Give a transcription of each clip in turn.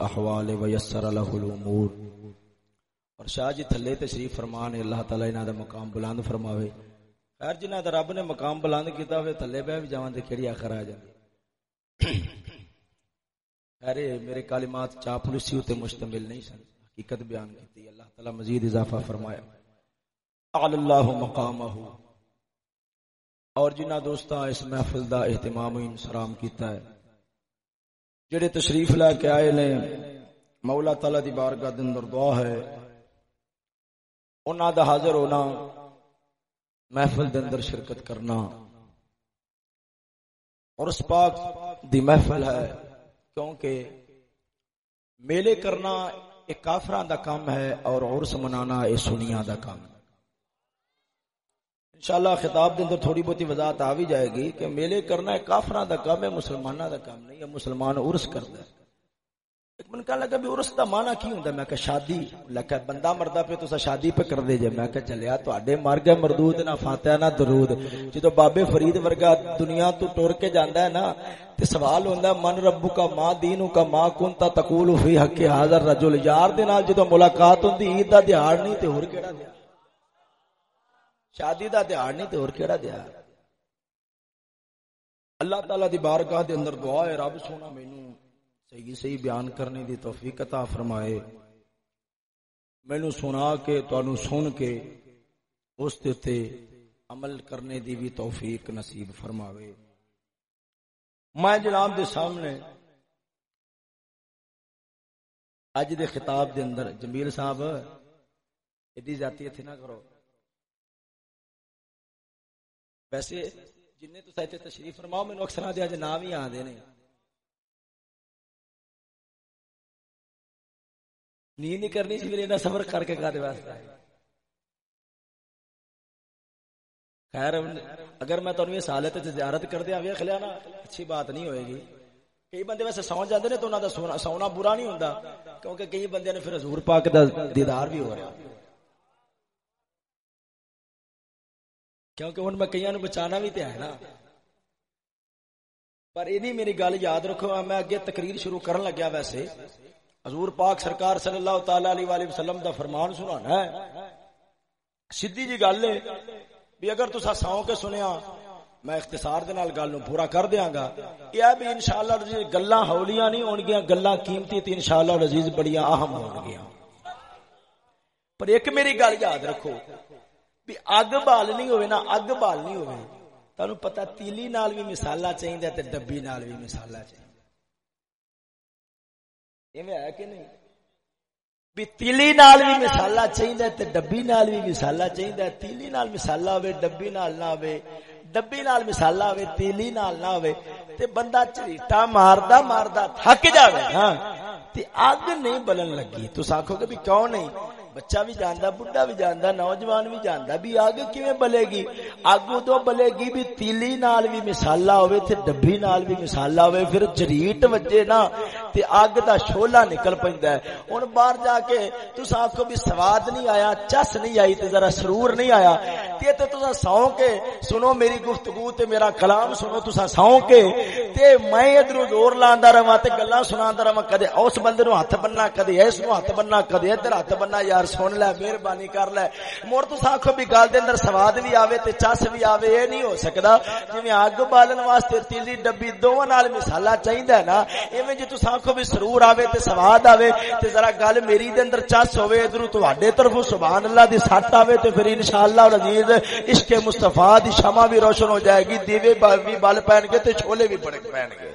احوال ویسر له الامور۔ اور شاہ جی تھلے تشریف فرمان اللہ تعالی انہاں دا مقام بلند فرماوے۔ خیر جی، جنہاں دا رب نے مقام بلند کیتا ہوئے تھلے بہ بھی جاواں تے کیڑی آخر آ جاندی۔ ارے میرے کلمات چاپلوسی تے مشتمل نہیں سن، حقیقت بیان کی اللہ تعالی مزید اضافہ فرمایا۔ اعلی اللہ مقامہ۔ اور جنہ دوستاں اس محفل دا اہتمام و انسرام کیتا ہے جڑے تشریف لے کے آئے نے، مولا تعالی دی بارگاہ دے اندر دعا ہے۔ انہاں دا حاضر ہونا، محفل دے اندر شرکت کرنا۔ اور اس پاک دی محفل ہے، کیونکہ میلے کرنا ایک کافران دا کام ہے اور عرس منانا ایک سنیا دا کام۔ ہے انشاءاللہ خطاب دے اندر تھوڑی بہت وضاحت آ بھی جائے گی کہ میلے کرنا ایک کافران دا کام ہے مسلمانہ دا کام نہیں ہے، مسلمان عرس کرتا ہے۔ ایک من کہا لگا بھی عرس دا معنی کی ہوندا میں کہ شادی لکھا بندہ مردا پہ تسا شادی پہ کر دے جے۔ میں کہ چلیا تواڈے مر گئے مردود، نہ فاتحہ، نہ درود۔ جدو بابے فرید ورگا دنیا تو ٹور کے جاندا ہے نا، تے سوال ہوندا من ربو کا ماں دینو کا ماں کنتا تقول فی حق حاضر رجل یار دے نال جدو ملاقات ہوندی، عید دا دیہاڑ نہیں، تے ہور کیڑا دیہاڑ شادی دا دیہاڑ نہیں تے ہور کیڑا دیہاڑ اللہ تعالی دی بارگاہ دے اندر دعا ہے، رب سونا مینوں صحیح صحیح بیان کرنے دی توفیق عطا فرمائے۔ مینو سنا کے، تانوں سن کے اس تے عمل کرنے دی بھی توفیق نصیب فرماوے۔ میں جناب دے سامنے اج دے خطاب دے اندر، جمیل صاحب ایڈی جاتی اتنے نہ کرو۔ ویسے جن تو تشریف فرماؤ مینو اکثر دے اج نام ہی آدھے نے۔ نیند نہیں کرنی سی میرے سفر کر کے کا واسطے۔ خیر اگر میں تمہیں اس حالت زیارت کر دیا ویخ لیا نا، اچھی بات نہیں ہوئے گی۔ کئی بندے ویسے سو جاتے ہیں تو انہوں کا سونا برا نہیں ہوتا کیونکہ کئی بندے نے پھر حضور پاک دا دیدار بھی ہو رہا۔ کیونکہ ہوں میں کئی بچانا بھی تو ہے نا۔ پر یہ میری گل یاد رکھو میں اگے تقریر شروع کرن لگیا ویسے۔ حضور پاک سرکار صلی اللہ تعالی علیہ وسلم دا فرمان سنانا ہے۔ سیدھی جی گل ہے بھی اگر تسا سو کے سنیا میں اختصار دے نال گل نو پورا کر دیاں گا۔ یہ بھی انشاءاللہ عزیز گلاں ہولیاں نہیں ہون گیاں، گلاں قیمتی تے انشاءاللہ عزیز بڑیاں اہم ہون گیاں۔ پر ایک میری گل یاد رکھو بھی اگ بالنی ہوئے نا، اگ بالنی ہوئے۔ تانوں پتہ تیلی نال بھی مثالا چاہیے تے ڈبی نال بھی مثالا چاہیے ہے کہ نہیں؟ بھی تیلی نال بھی مسالا چاہیے تے ڈبی نال بھی مسالا چاہیے تیلی نال مسالا ہوے ڈبی نال نہ ہوے ڈبی نال مسالا ہوے تیلی نال نہ ہوے تے بندہ چریٹا ماردا ماردا تھک جاوے۔ ہاں تے اگ نہیں بلن لگی۔ تس آکھو گے بھی کیوں نہیں؟ بچہ بھی جاندا، بڈھا بھی جاندا، نوجوان بھی جاندا، بھی اگ کیویں بلے گی؟ اگ ادو بلے گی بھی تیلی نال بھی مسالا ہوے تے ڈبی نال بھی مسالا ہوے پھر جریٹ وجے نا، تے اگ دا شولا نکل پیندا ہے۔ ہن باہر جا کے تس آکھو بھی سواد نہیں آیا، چس نہیں آئی، تے ذرا سرور نہیں آیا۔ تے تے تساں سو کے، سنو میری گفتگو تے میرا کلام سنو تساں سو کے۔ تے میں ادھر زور لاندا رہواں، تے گلاں سناندا رہواں، کدے اس بندے نو ہاتھ بننا، کدے اس نو ہاتھ بننا، کدے ادھر ہاتھ بننا، یار سن لے، مہربانی کر لے۔ مڑ تو آخو بھی گل دے اندر سواد بھی آوے تے چس بھی آوے یہ نہیں ہو سکتا جی اگ بالن واسطے تیلی ڈبی دونوں نال مسالا چاہیے نا، ایویں جی تس آخو بھی سرور آوے تے سواد آوے، تے ذرا گل میری دے اندر چس ہوے ادھر تواڈے طرف سبحان اللہ دی سٹ آوے تے پھر انشاءاللہ العزیز عشق مصطفی دی شمع بھی روشن ہو جائے گی، دیوے بھی بل پین گے تے چھولے بھی بڑک پین گے۔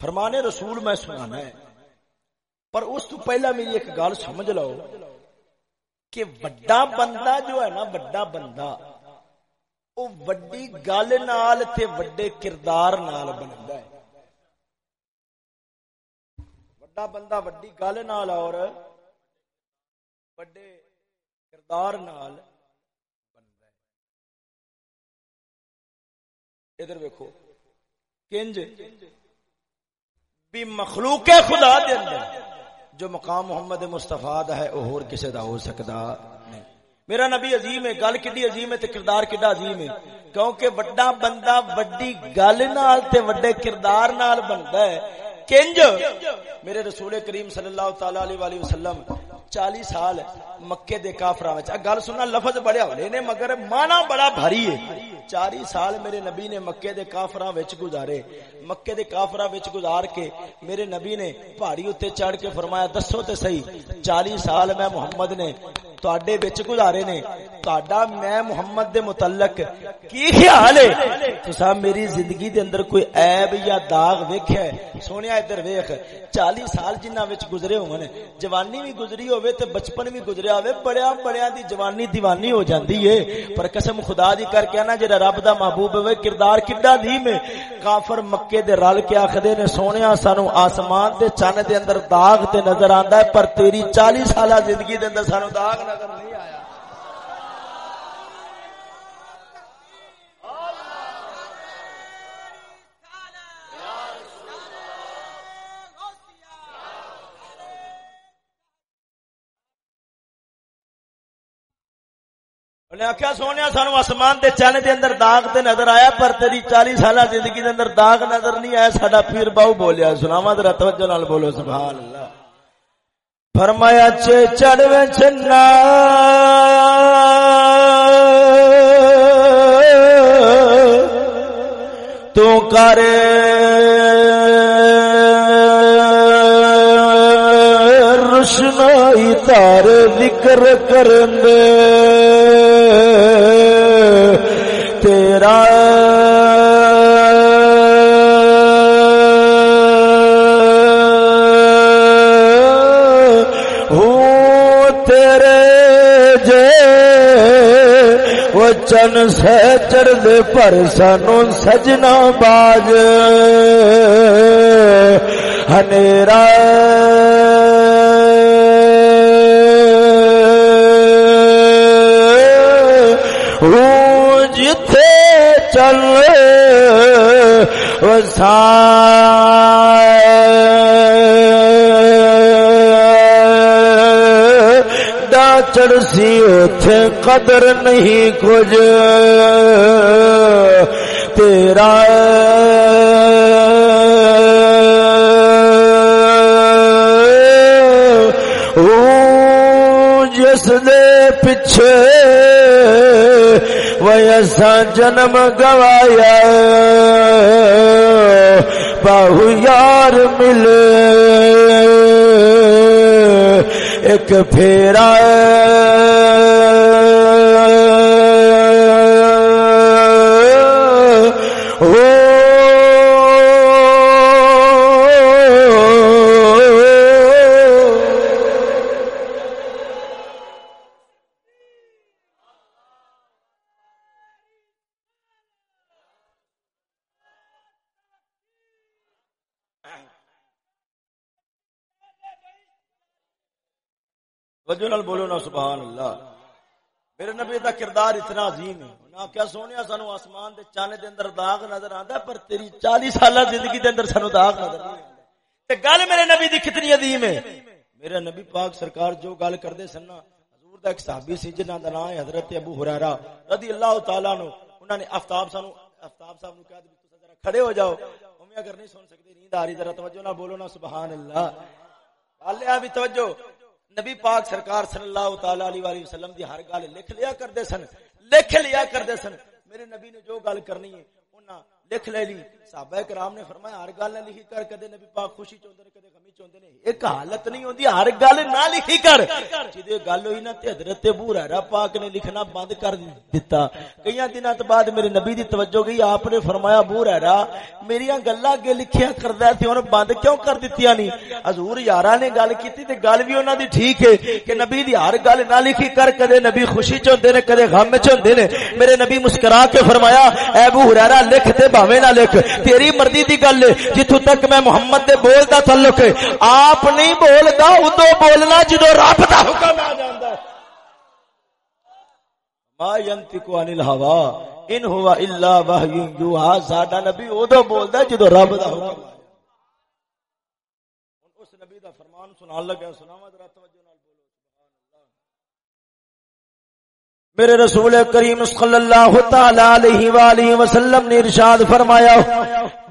فرمانے رسول میں سنانا ہے پر اس تو پہلا میری ایک گل سمجھ لو کہ وڈا بندہ جو ہے نا، وڈا بندہ، وہ وڈی گل نال تے وڈے کردار نال بنتا ہے۔ وڈا بندہ وڈی گل نال اور وڈے کردار نال بنتا ہے۔ ادھر ویکو کنج بھی مخلوق خدا دے اندر۔ جو مقام محمد مستفا ہے وہ ہور کسے دا ہو سکتا؟ نہیں میرا نبی عظیم ہے، گل کڈی عظیم ہے تے کردار کڈا عظیم ہے۔ کیونکہ بڑا بندہ وڈی گل نال تے وڈے کردار نال بندا ہے۔ کنج۔ میرے رسول کریم صلی اللہ تعالی علیہ وسلم چالی سال مکے دے کافرا گل سننا، لفظ بڑے ہولے نے، مگر مانا بڑا بھاری ہے۔ چاری سال میرے نبی نے مکے دے کافرا گزارے۔ مکے دے کافرا گزار کے میرے نبی نے پہاڑی اتنے چڑھ کے فرمایا، دسو تے صحیح چالی سال میں محمد نے تڈے بچ گزارے نے تا میں محمد دے متعلق کی خیال ہے تو میری زندگی دے اندر کوئی عیب یا داغ ویکھیا ہے سونے ادھر ویکھ چالی سال جنہ وچ گزرے ہون جوانی بھی گزری ہوئے تے بچپن بھی گزریا ہوئے بڑیا بڑیا دی جوانی دیوانی ہو جاندی ہے پر قسم خدا دی کر کے نا جڑا رب دا محبوب ہوئے کردار کڈا دیم ہے کافر مکے دے رل کے آکھدے نے سونیا سانو آسمان دے چن دے اندر داغ تے نظر آندا ہے پر تیری 40 سالہ زندگی دے اندر سانو داغ نظر نہیں آیا۔ انہیں آخیا سونے سانو آسمان دے چن دے اندر داغ تے نظر آیا، پر تیری چالی سالہ زندگی دے اندر داغ نظر نہیں آیا، ساڈا پیر باؤ بولیا سناوا ذرا توجہ نال بولو، سبحان اللہ۔ فرمایا چے چڑھ چنا تو کرے۔ روشنائی تار ذکر کرن تیرا چن سے چرد پر سانو سجنا باج ہنیرا چل چڑسی اتے قدر نہیں کچھ تیرا جس دے پچھے ویسا جنم گوایا۔ بہو یار ملے۔ ایک پھیرا وجہ نال بولو نا، سبحان اللہ۔ میرے نبی دا کردار اتنا عظیم ہے۔ نا کیا سونے سانو آسمان دے چانے دے اندر داغ نظر آندا پر تیری 40 سالہ زندگی دے اندر سانو داغ نظر نہیں تے گل میرے نبی دی کتنی عظیم ہے۔ میرے نبی پاک سرکار جو گل کردے سن نا، حضور دا ایک صحابی سی، جنہاں دا نام ہے حضرت ابو ہریرہ رضی اللہ تعالی عنہ۔ انہاں نے آفتاب سانو، آفتاب صاحب نو کہا دے تساں ذرا کھڑے ہو جاؤ۔ ہمیں اگر نہیں سن سکتے نیند آ رہی، ذرا توجہ نہ بولو نا، سبحان اللہ۔ اللہ بھی توجہ۔ نبی پاک سرکار صلی اللہ تعالی علیہ وسلم دی ہر گل لکھ لیا کرتے سن، لکھ لیا کرتے سن۔ میرے نبی نے جو گل کرنی ہے، انہاں لکھ لے لی۔ صحابہ کرام نے فرمایا، ہر گل لکھی کر، کدے نبی پاک خوشی چوندے نے، کدے غمی چوندے نے۔ ایک حالت نہیں ہوندی، ہر گل نہ لکھی کر۔ جدے گل ہوئی نا تے حضرت ابو ہریرہ پاک نے لکھنا بند کر دتا۔ کئی دنوں تو بعد میرے نبی دی توجہ گئی، آپ نے فرمایا، ابو ہریرہ میری گلاں اگے لکھیا کردا تے ہن بند کیوں کر دتیاں نہیں حضور یاراں نے گل کیتی تے گل بھی انہاں دی ٹھیک ہے کہ نبی دی ہر گل نہ لکھی کر، کدے نبی خوشی چوندے نے، کدے غم چوندے نے۔ میرے نبی مسکرا کے فرمایا، اے ابو ہریرہ، لکھ تے بھاویں نہ لکھ تیری مرضی دی گل جتھوں تک میں محمد دے بول دا تعلق ہے آپ نہیں بولدا ادو بولنا جدو رب دا حکم آ جاندا ہے ما ينطق عن الهوى ان هو الا وحي يوحى ساڈا نبی ادو بولدا جدو رب دا حکم اس نبی دا فرمان سنان لگا سناواں ذرا میرے رسول کریم صلی اللہ تعالی علیہ وآلہ وسلم نے ارشاد فرمایا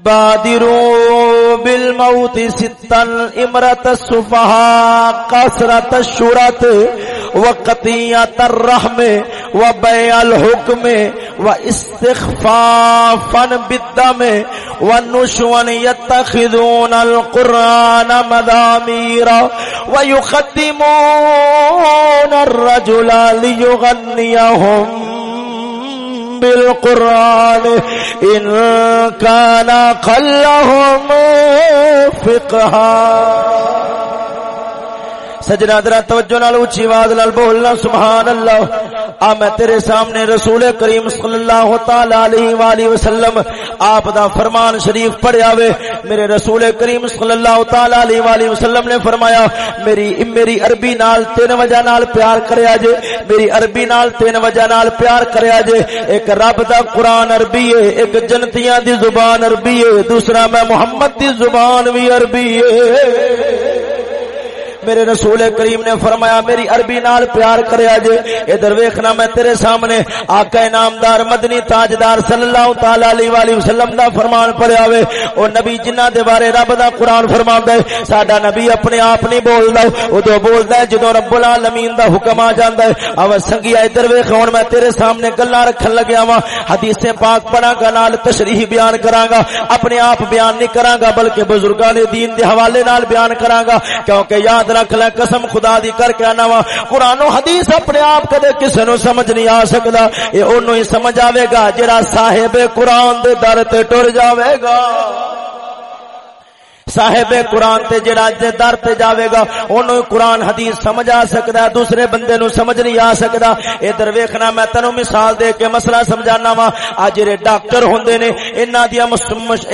بادرو بالموت ستن امرت السفہا قصرت الشرط وقطیعت الرحم وبيع الحكم واستخفافا بالدم ونشوا يتخذون القرآن مذاميرا ويخدمون الرجل ليغنيهم بالقرآن إن كان قلهم فقها سجنا درا توجہ نال اونچی آواز نال بولنا سبحان اللہ آ، میں تیرے سامنے رسول کریم صلی اللہ تعالی علیہ والہ وسلم آپ دا فرمان شریف پڑھیا وے میرے رسول کریم صلی اللہ تعالی علیہ والہ وسلم نے فرمایا، میری میری عربی نال تین وجہ نال پیار کریا جے۔ میری عربی نال تین وجہ نال پیار کریا جے۔ ایک رب دا قرآن عربی ہے، ایک جنتیاں دی زبان عربی ہے، دوسرا میں محمد دی زبان بھی عربی ہے۔ میرے رسول کریم نے فرمایا، میری عربی نال پیار کریا جے ادھر ویکھنا میں تیرے سامنے، آقا نامدار مدنی تاجدار صلی اللہ تعالی علیہ والہ وسلم دا فرمان پڑھیا وے۔ او نبی جنہاں دے بارے رب دا قرآن فرماندا ہے، ساڈا نبی اپنے آپ نہیں بولدا اودوں بولدا ہے جدوں رب العالمین دا حکم آ جاندا ہے۔ او سنگیا، ادھر ویکھ، ہن میں تیرے سامنے گلاں رکھن لگیا وا حدیث پاک پڑھاں گا، نال تشریح بیان کراں گا۔ اپنے آپ بیان نہیں کراں گا، بلکہ بزرگاں دے دین دے حوالے نال بیان کراں گا۔ کیونکہ یاد رکھ لے، قسم خدا دی کر کے آنا وا۔ قرآن و حدیث اپنے آپ کدے کسی نو سمجھ نہیں آ سکتا یہ انہوں ہی سمجھ آئے گا جرا صاحب قرآن دے در تے ٹر جاوے گا۔ صاحب قرآن تے جڑا دے در تے جاوے گا، اونوں قرآن حدیث سمجھ آ سکدا ہے، دوسرے بندے نو سمجھ نہیں آ سکدا۔ ادھر ویکھنا، میں تینو مثال دے کے مسئلہ سمجھانا وا۔ اج جڑے ڈاکٹر ہوندے نے، انہاں دیاں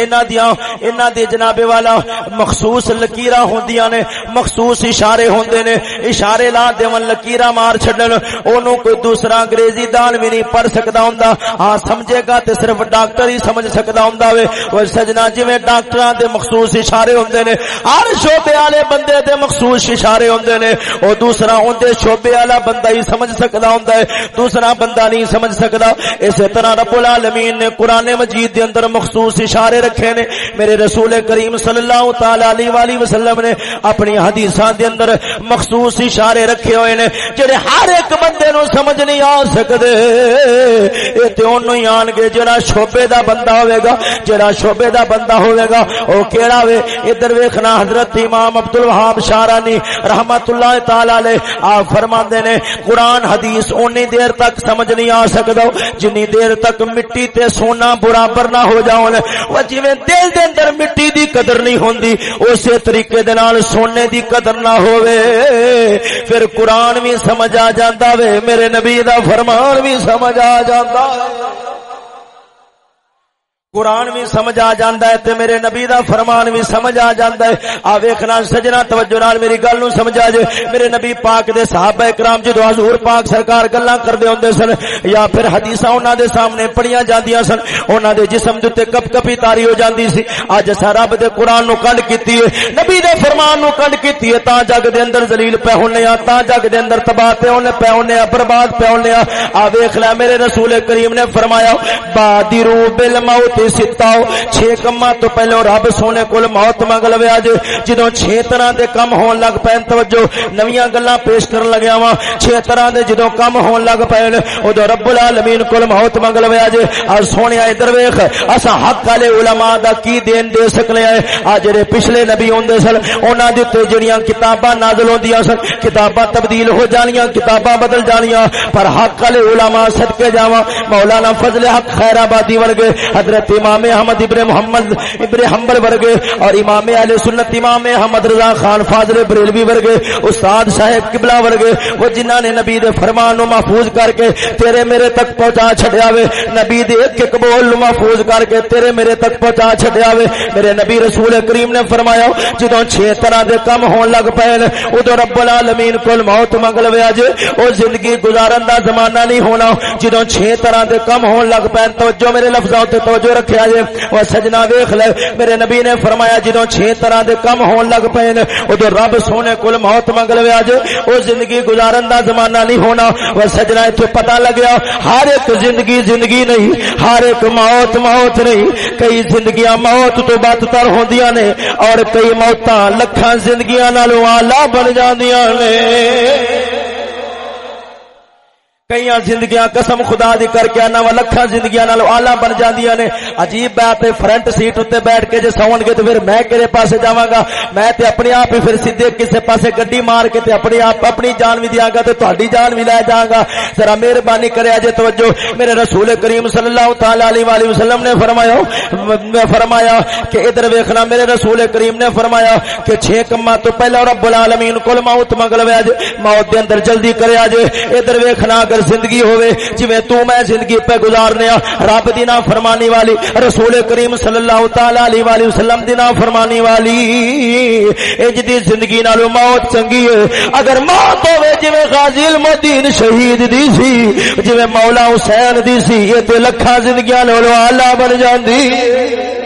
انہاں دیاں انہاں دی جناب والا مخصوص لکیراں ہوندیاں نے، مخصوص اشارے ہوندے نے، اشارے لا دیون لکیراں مار چھڈن، اونوں کوئی دوسرا انگریزی دان وی نہیں پڑھ سکدا ہوندا۔ ہاں سمجھے گا تے صرف ڈاکٹر ہی سمجھ سکدا ہوندا وے۔ او سجنا، جویں ڈاکٹراں دے مخصوص اشارے اشارے ہوندے نے، ہر شعبے والے بندے دے مخصوص اشارے ہوندے نے۔ او دوسرا اوندے شعبے والا بندہ ہی سمجھ سکدا ہوندا ہے، دوسرا بندہ نہیں سمجھ سکدا۔ اسی طرح رب العالمین نے قران مجید دے اندر مخصوص اشارے رکھے نے۔ میرے رسول کریم صلی اللہ تعالی علیہ والہ وسلم نے اپنی حدیثاں دے اندر مخصوص اشارے رکھے ہوئے نے، جڑے ہر ایک بندے نو سمجھ نہیں آ سکدے۔ اے تے اونوں ہی آن گے، جڑا شعبے دا بندہ ہوے گا، جڑا شعبے دا بندہ ہوے گا، او کیڑا وے؟ ادھر ویکھنا حضرت امام عبد الوہاب شارانی رحمت اللہ تعالی علیہ، آپ فرماندے نے، قرآن حدیث اونی دیر تک سمجھ نہیں آ سکدا جنی دیر تک مٹی تے سونا برابر نہ ہو جاون او جویں دل دے اندر مٹی دی قدر نہیں ہوندی، اسی طریقے دے نال سونے دی قدر نہ ہوے پھر قرآن بھی سمجھ آ جاندا وے، میرے نبی دا فرمان بھی سمجھ آ جاندا ہے قرآن بھی سمجھ آ جاندا ہے تے میرے نبی دا فرمان بھی سمجھ آ جاندا ہے۔ آ ویکھنا سجنا، توجہ نال میری گل نو سمجھا جے۔ میرے نبی پاک دے صحابہ کرام جدو حضور پاک سرکار گلاں کردے ہوندے سن یا پھر حدیثاں انہاں دے سامنے پڑھیاں جاندیاں سن، انہاں دے جسم دے تے کپ کپی تاری ہو جاندی سی۔ اج اسا رب دے قرآن نو کنڈ کیتی ہے، نبی دے فرمان نو کنڈ کیتی ہے۔ تا جگ دے اندر ذلیل پہ ہونے آ تا جگ دے اندر تباہ پہ ہونے پہ ہونے آ برباد پہ ہونے آ ویکھ لے، میرے رسول کریم نے فرمایا، بادرو بالموت تے ستاؤ چھ کما تو پہلو رب سونے کول موت منگ لو اج جدو چھ طرح دے کم ہون لگ پے توجہ، نویاں گلاں پیش کرن لگیا وا چھ طرح دے جدو کم ہون لگ پے اودو رب العالمین کول موت منگ لو اج اور سونے ادھر ویکھ اسا حق والے علماء دا کی دین دے سکنے ہیں آ جڑے پچھلے نبی ہوندے سن، انہاں دے تے جڑیاں کتاباں نازل ہوندیاں سن، کتاباں تبدیل ہو جانیاں، کتاباں بدل جانیاں۔ پر حق والے علماء صدقے جاواں، مولانا فضل حق خیر آبادی ورگے، حضرت حضرت امام احمد ابن محمد ابن حنبل ورگے اور امام اہل سنت امام احمد رضا خان فاضل بریلوی ورگے، استاد صاحب قبلہ ورگے، وہ جنہاں نے نبی دے فرمان نو محفوظ کر کے تیرے میرے تک پہنچا چھڈیا وے، نبی دے ایک ایک بول نو محفوظ کر کے تیرے میرے تک پہنچا چھڈیا وے۔ میرے نبی رسول کریم نے فرمایا، جدوں چھ طرح دے کم ہون لگ پے ادو رب العالمین کول موت منگ لوے اج او زندگی گزارن دا زمانہ نہیں ہونا۔ جدوں چھ طرح دے کم ہون لگ پے توجہ میرے لفظاں تے توجہ رکھیا جے۔ او سجنا ویکھ لے۔ میرے نبی نے فرمایا جدوں چھ طرح دے کم ہون لگ پے نے، اودوں رب سونے کول موت منگ لویا جے او زندگی گزارن دا زمانہ نہیں ہونا۔ او سجنا ایتھے پتہ لگیا ہر ایک زندگی زندگی نہیں، ہر ایک موت موت نہیں۔ کئی زندگیاں موت تو بدتر ہوندیاں نے، اور کئی موتاں لکھاں زندگیاں نالوں اعلی بن جاندیاں نے۔ کئی زندگیاں قسم خدا دی کر کے آنا وا لکھا زندگیاں نال آلہ بن جاندیاں نے۔ عجیب بات ہے، فرنٹ سیٹ اتنے بیٹھ کے جے سون گے تو پھر میں کہڑے پاسے جاواں گا؟ میں تے اپنے آپ ہی پھر سیدھے کسے پاسے گڈی مار کے تے اپنے آپ اپنی جان بھی دیاں گا تے تہاڈی جان بھی لے جاواں گا۔ ذرا مہربانی کرے اجے توجہ۔ میرے رسول کریم صلی اللہ تعالی علیہ والہ وسلم نے فرمایا فرمایا کہ ادھر ویکھنا، میرے رسول کریم نے فرمایا کہ چھ کما تو پہلا رب العالمین کول موت منگل وے موت دے اندر جلدی کرے اجے۔ ادھر ویکھنا، اگر زندگی ہوئے جویں تو میں زندگی پہ گزارنے رب دی نا فرمانی والی، رسول کریم صلی اللہ تعالی علیہ والہ وسلم دی نا فرمانی والی۔ اج دی زندگی نالو موت چنگی ہے۔ اگر موت ہوے جویں غازی المدین شہید دی سی، جویں مولا حسین دی سی، یہ تے لکھاں زندگیاں نالو اعلی بن جاندی۔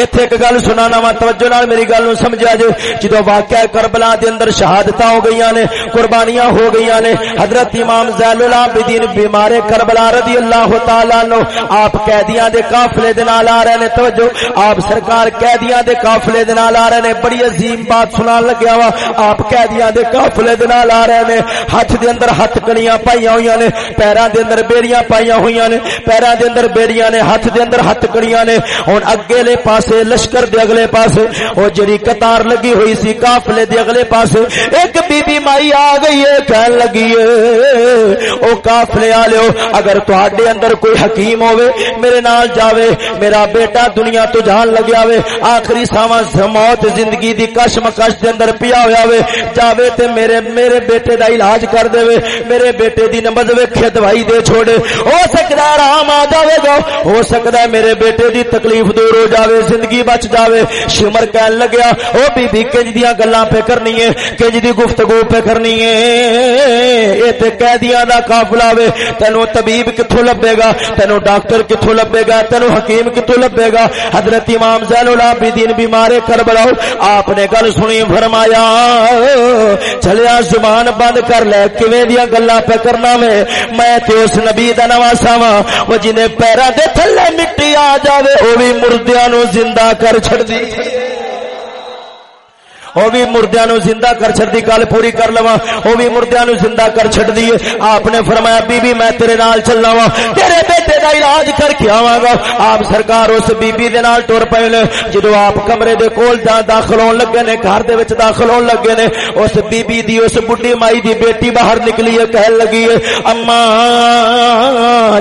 ایتھے ایک گل سنانا وا، توجہ نال میری گل نو سمجھا جے جدو واقعہ کربلا دے اندر شہادتاں ہو گئیاں نے، قربانیاں ہو گئیاں نے، حضرت امام زین العابدین بیمار کربلا رضی اللہ تعالی عنہ آپ قیدیاں دے قافلے دے نال آ رہے نے، توجہ۔ آپ سرکار قیدیاں دے قافلے دے نال آ رہے نے، بڑی عظیم بات سنان لگیا وا۔ آپ قیدیاں دے قافلے دے نال آ رہے نے، ہاتھ دے اندر ہتھ کڑیاں پائیاں ہویاں نے، پیراں دے اندر بیڑیاں پائیاں ہویاں نے، پیراں دے اندر بیڑیاں نے، ہاتھ دے اندر ہتھ کڑیاں نے۔ ہن اگے لے پاس پاسے، لشکر دے اگلے پاسے، او جڑی قطار لگی ہوئی سی قافلے دے اگلے پاسے، ایک بی بی مائی آ گئی ہے، کہن لگی ہے، او قافلے والےو اگر تواڈے اندر کوئی حکیم ہوے میرے نال جاوے، میرا بیٹا دنیا تو جان لگیا ہوے آخری ساواں موت زندگی دی کش مکش دے اندر پیا ہویا ہوے جاوے تے میرے میرے بیٹے دا علاج کر دے وے میرے بیٹے دی نبض ویکھے، دوائی دے چھوڑے، ہو سکدا ہے آرام آ جاوے گا، ہو سکدا ہے میرے بیٹے دی تکلیف دور ہو جاوے زندگی بچ جاوے۔ شمر کہن لگیا، او بی بی کنج دیاں گلاں پہ کرنی ہے کنج دی گفتگو پہ کرنی ہے اے تے قیدیاں دا قافلہ وے تینو طبیب کتھوں لبے گا تینو ڈاکٹر کتھوں لبے گا تینو حکیم کتھوں لبے گا۔ حضرت امام زین العابدین بیمار کربلا آپ نے گل سنی، فرمایا، چلیا، زبان بند کر لے، کیویں دیاں گلاں پہ کرنا میں میں تے اس نبی دا نواسا وا او جنے پیراں دے تھلے مٹی آ جاوے او وی مردیاں نو زندہ کر چھڑ دی۔ وہ بھی مردیا نو زندہ کر چڑ دی، گل پوری کر لوا وہ بھی مردیا نو زندہ کر چڑ دی آپ نے فرمایا بی بی میں تیرے نال چلنا وا تیرے بیٹے دا علاج کر کے آواں گا۔ آپ سرکار اس بی بی دے نال ٹر پے نے۔ جدو آپ کمرے دے کول جا داخل ہون لگے نے، گھر دے وچ داخل ہون لگے نے، اس بی بی دی، اس بڈھی مائی دی بیٹی باہر نکلی ہے، کہن لگی ہے، اما،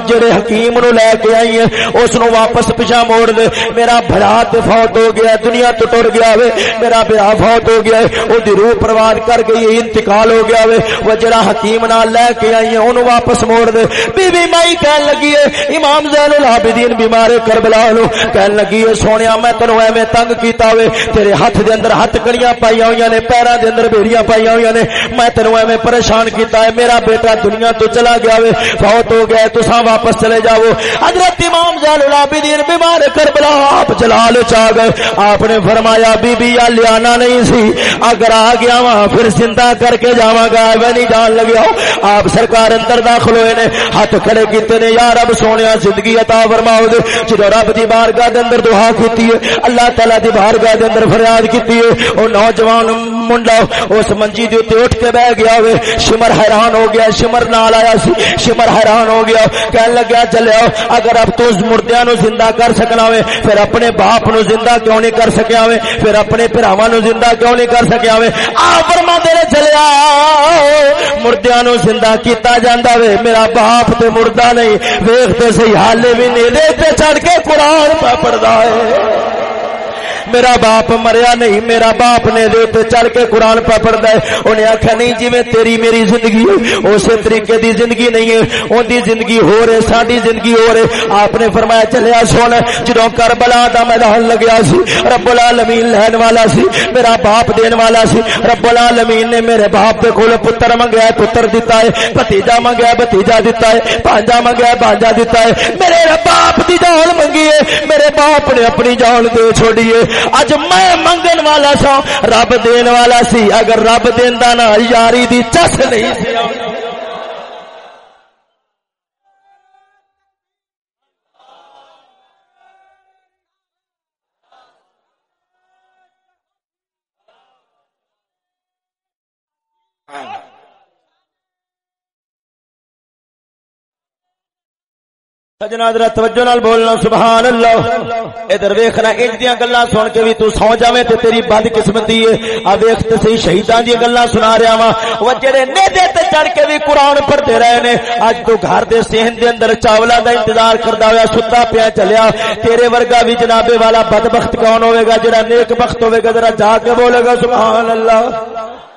جڑے حکیم نو لے کے آئی ہے اس نو واپس پیچھے موڑ دے۔ میرا بھرا تے فوت ہو گیا، دنیا تو ٹر گیا وے۔ میرا بھرا فوت فوت ہو گیا ہے وہ روح پرواد کر گئی ہے، انتقال ہو گیا ہے وہ جڑا حکیم نال لے کے آئی ہے انہوں واپس موڑ دے۔ بی بی مائی کہن لگی ہے، امام زین العابدین بیمار کربلا نو کہن لگی ہے، سونیا میں تینو ایویں تنگ کیتا ہوئے تیرے ہاتھ دے اندر ہاتھ کڑیاں پائیاں ہوئی نے، پیراں دے اندر بیڑیاں پائیاں ہوئی نے۔ میں تینو ایویں پریشان کیتا ہے، میرا بیٹا دنیا تو چلا گیا ہوئے فوت ہو گیا تساں واپس چلے جاؤ۔ حضرت امام زین العابدین بیمار کربلا آپ جلال چا گئے۔ آپ نے فرمایا بی بی یا لیانا نہیں سی۔ اگر آ گیا وہاں پھر زندہ کر کے جاواں گا، میں نہیں جان لگیا۔ آپ سرکار اندر داخل ہوئے نے، ہاتھ کھڑے کیتے نے۔ یا رب سونے زندگی عطا فرماؤ دے۔ جدو رب دی بارگاہ دے اندر دعا کیتی ہے، اللہ تعالی دی بارگاہ دے اندر فریاد کیتی ہے۔ او نوجوان منڈا، اس منجی دے اوتے اٹھ کے بیٹھ گیا ہوئے۔ شمر حیران ہو گیا، شمر نال آیا سی۔ شمر حیران ہو گیا۔ کہنے لگا چلیا اگر اب تو اس مردیاں نو زندہ کر سکنا ہوئے، پھر اپنے باپ نو زندہ کیوں نہیں کر سکیا ہوئے؟ پھر اپنے بھراواں نو زندہ کیوں نہیں کر سکیا وے؟ آ فرما دے چلیا، مردیاں نو زندہ کیتا جاندا وے، میرا باپ تے مردہ نہیں ویکھ تے صحیح، حالے بھی نہیں دے تے چڑھ کے قرآن پہ پڑھدا ہے۔ میرا باپ مریا نہیں، میرا باپ نے دے تے چل کے قرآن پہ پڑھتا ہے۔ انہیں آخیا نہیں جی میں تیری میری زندگی اسی طریقے دی زندگی نہیں ہے۔ ان دی زندگی ہو رہے ساری زندگی ہو رہے آپ نے فرمایا چلیا سن جدو کربلا دا میدان لگیا سی، رب العالمین لین والا سی، میرا باپ دین والا سی۔ رب العالمین نے میرے باپ دے کول پتر منگیا پتر دیتا ہے، بھتیجا منگیا بھتیجا دیتا ہے بانجا منگیا بانجا دیتا ہے۔ میرے باپ دی جان منگی ہے، میرے باپ نے اپنی جان دے چھوڑی ہے۔ اج میں منگن والا سا رب دین والا سی۔ اگر رب دیندا نہ یاری دی چس نہیں سی سجنا حضرت توجہ نال بولنا سبحان اللہ ادھر ویکھنا انج دیاں گلاں سن کے بھی تو سو جاویں تے تیری بد قسمتی ہے آ ویکھ تے صحیح شہیداں دی گلاں سنا رہا وا او جڑے نیدے تے چڑھ کے بھی قران پڑھتے رہے نے اج تو گھر دے صحن دے اندر چاولا دا انتظار کردا ہویا ستا پیا چلیا تیرے ورگا بھی جناب والا بدبخت کون ہوے گا جڑا نیک بخت ہوے گا ذرا جا کے بولے گا سبحان اللہ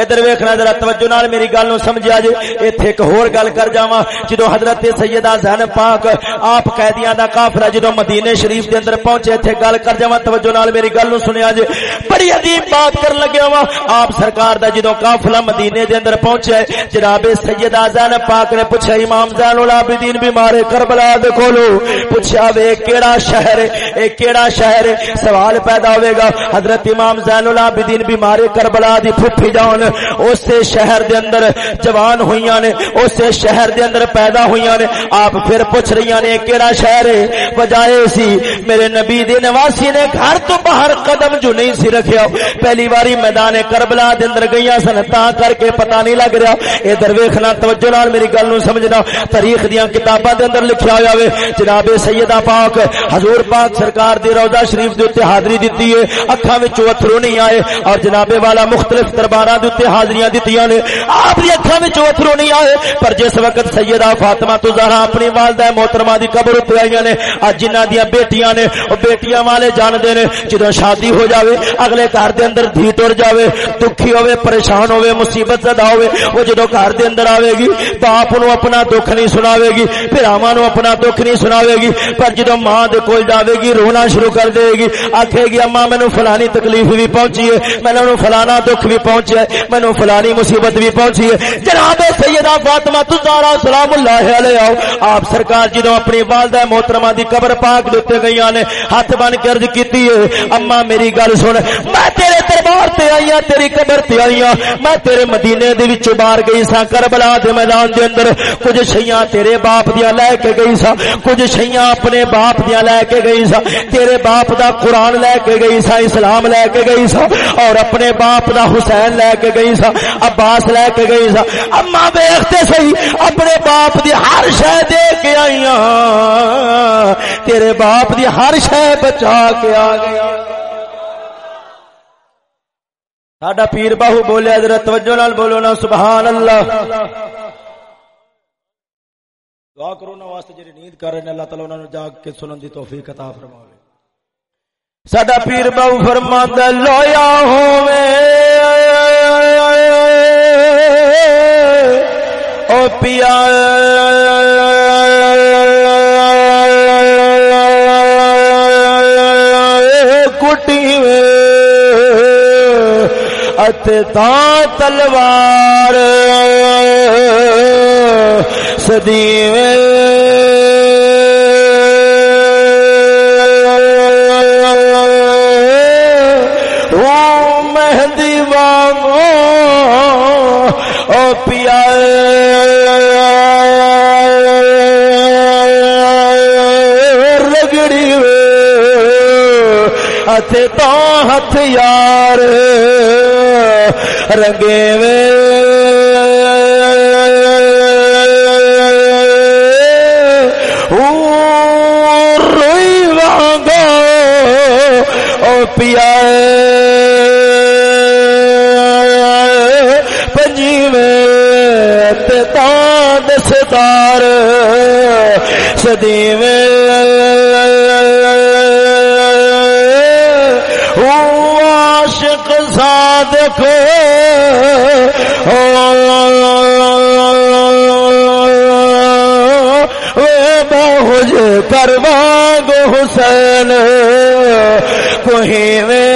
ادھر ویکھنا ذرا توجہ نال میری گل نو سمجھیا جے۔ ایتھے ایک ہور گل کر جاواں، جدو حضرت سیدہ زینب پاک آپ قیدیاں دا قافلہ جدو مدینے شریف دے اندر پہنچے، ایتھے گل کر جاواں، توجہ نال میری گل نو سنیا جے۔ بڑی عجیب بات کر لگیا ہاں۔ وا آپ سرکار دا جدو قافلہ مدینے دے اندر پہنچے، جناب سیدہ زینب پاک نے پوچھا، امام زین العابدین بیمار کربلا دے کولو۔ پوچھا، وے کیڑا شہر اے کیڑا شہر سوال پیدا ہوے گا۔ حضرت امام زین العابدین بیمار کربلا دی پھپھی جان۔ اسے شہر دے اندر جوان ہوئیاں نے اسے شہر دے اندر پیدا ہوئیاں نے، آپ پھر پوچھ رہی نے، کیڑا شہر ہے؟ بجائے سی، میرے نبی دے نواسی نے گھر تو باہر قدم جو نہیں سی رکھیا۔ پہلی باری میدان کربلا دے اندر گئیاں سن، تا کر کے پتہ نہیں لگ رہا۔ ادھر ویکھنا، توجہ نال میری گل نو سمجھنا۔ تاریخ دیاں کتاباں دے اندر لکھیا ہویا وے، جناب سیدہ پاک، حضور پاک سرکار دی روضہ شریف دے اوتے حاضری دتی ہے۔ اکھاں وچوں اتھرو نہیں آئے۔ اور جناب والا مختلف درباراں دے تے حاضریاں دتیاں نے۔ آپ دی اکھاں وچ اتھرو نہیں آئے۔ پر جس وقت سیدہ فاطمہ تو زہرا اپنی والدہ محترمہ دی قبر تے آئیاں نے اج جنہاں دیاں بیٹیاں نے، او بیٹیاں والے جان دے نے، جدوں شادی ہو جاوے، اگلے گھر دے اندر دھی ٹر جاوے، دکھی ہوے پریشان ہوے مصیبت زدہ ہوے او جدوں گھر دے اندر آوے گی، باپ نو اپنا دکھ نہیں سناوے گی بھراواں نو اپنا دکھ نہیں سناوے گی، پر جدوں ماں دے کول جاوے گی، رونا شروع کر دے گی، آکھے گی اما مینوں فلانی تکلیف بھی پہنچی ہے، مینوں فلانا دکھ بھی پہنچیا ہے۔ مینوں فلانی مصیبت بھی پہنچی ہے۔ جناب سیدہ فاطمہ تزارا سلام اللہ علیہ۔ آپ سرکار جدوں اپنی والدہ محترمہ دی قبر پاک دتے گئیاں نے، ہاتھ بن کے عرض کیتی ہے، اما میری گل سن، میں تیرے دربار تے آئی ہاں تیری قبر تے آئی ہاں۔ میں تیرے مدینے دے وچوں باہر گئی سا کربلا دے میدان دے اندر۔ کچھ شیاں تیرے باپ دیاں لے کے گئی سا کچھ شیاں اپنے باپ دیاں لے کے گئی سا تیرے باپ دا قرآن لے کے گئی سا اسلام لے کے گئی سا اور اپنے باپ دا حسین لے کے گئی سا، عباس لے کے گئی سا۔ اما ویختے سی اپنے باپ دی ہر شہ دے کے آئی ہاں۔ تیرے باپ دی ہر شہ بچا کے آ گئی۔ ساڈا پیر باہو بولیا ذرا توجہ نال بولو نا سبحان اللہ دعا کرو نا، واسطے جڑے نیند کر رہے ہیں، اللہ تعالی انہاں نو جاگ کے سنن دی توفیق عطا فرماوے۔ ساڈا پیر باہو فرماندا لویا ہووے۔ او پیا کٹی تا تلوار سدی مہندی ہتھ تو ہتھ یار رنگے روئی وانگو او پیا پنجیویں تان ستار سدیویں دیکھو۔ بہج جی، کرواگ حسین کوہیں میں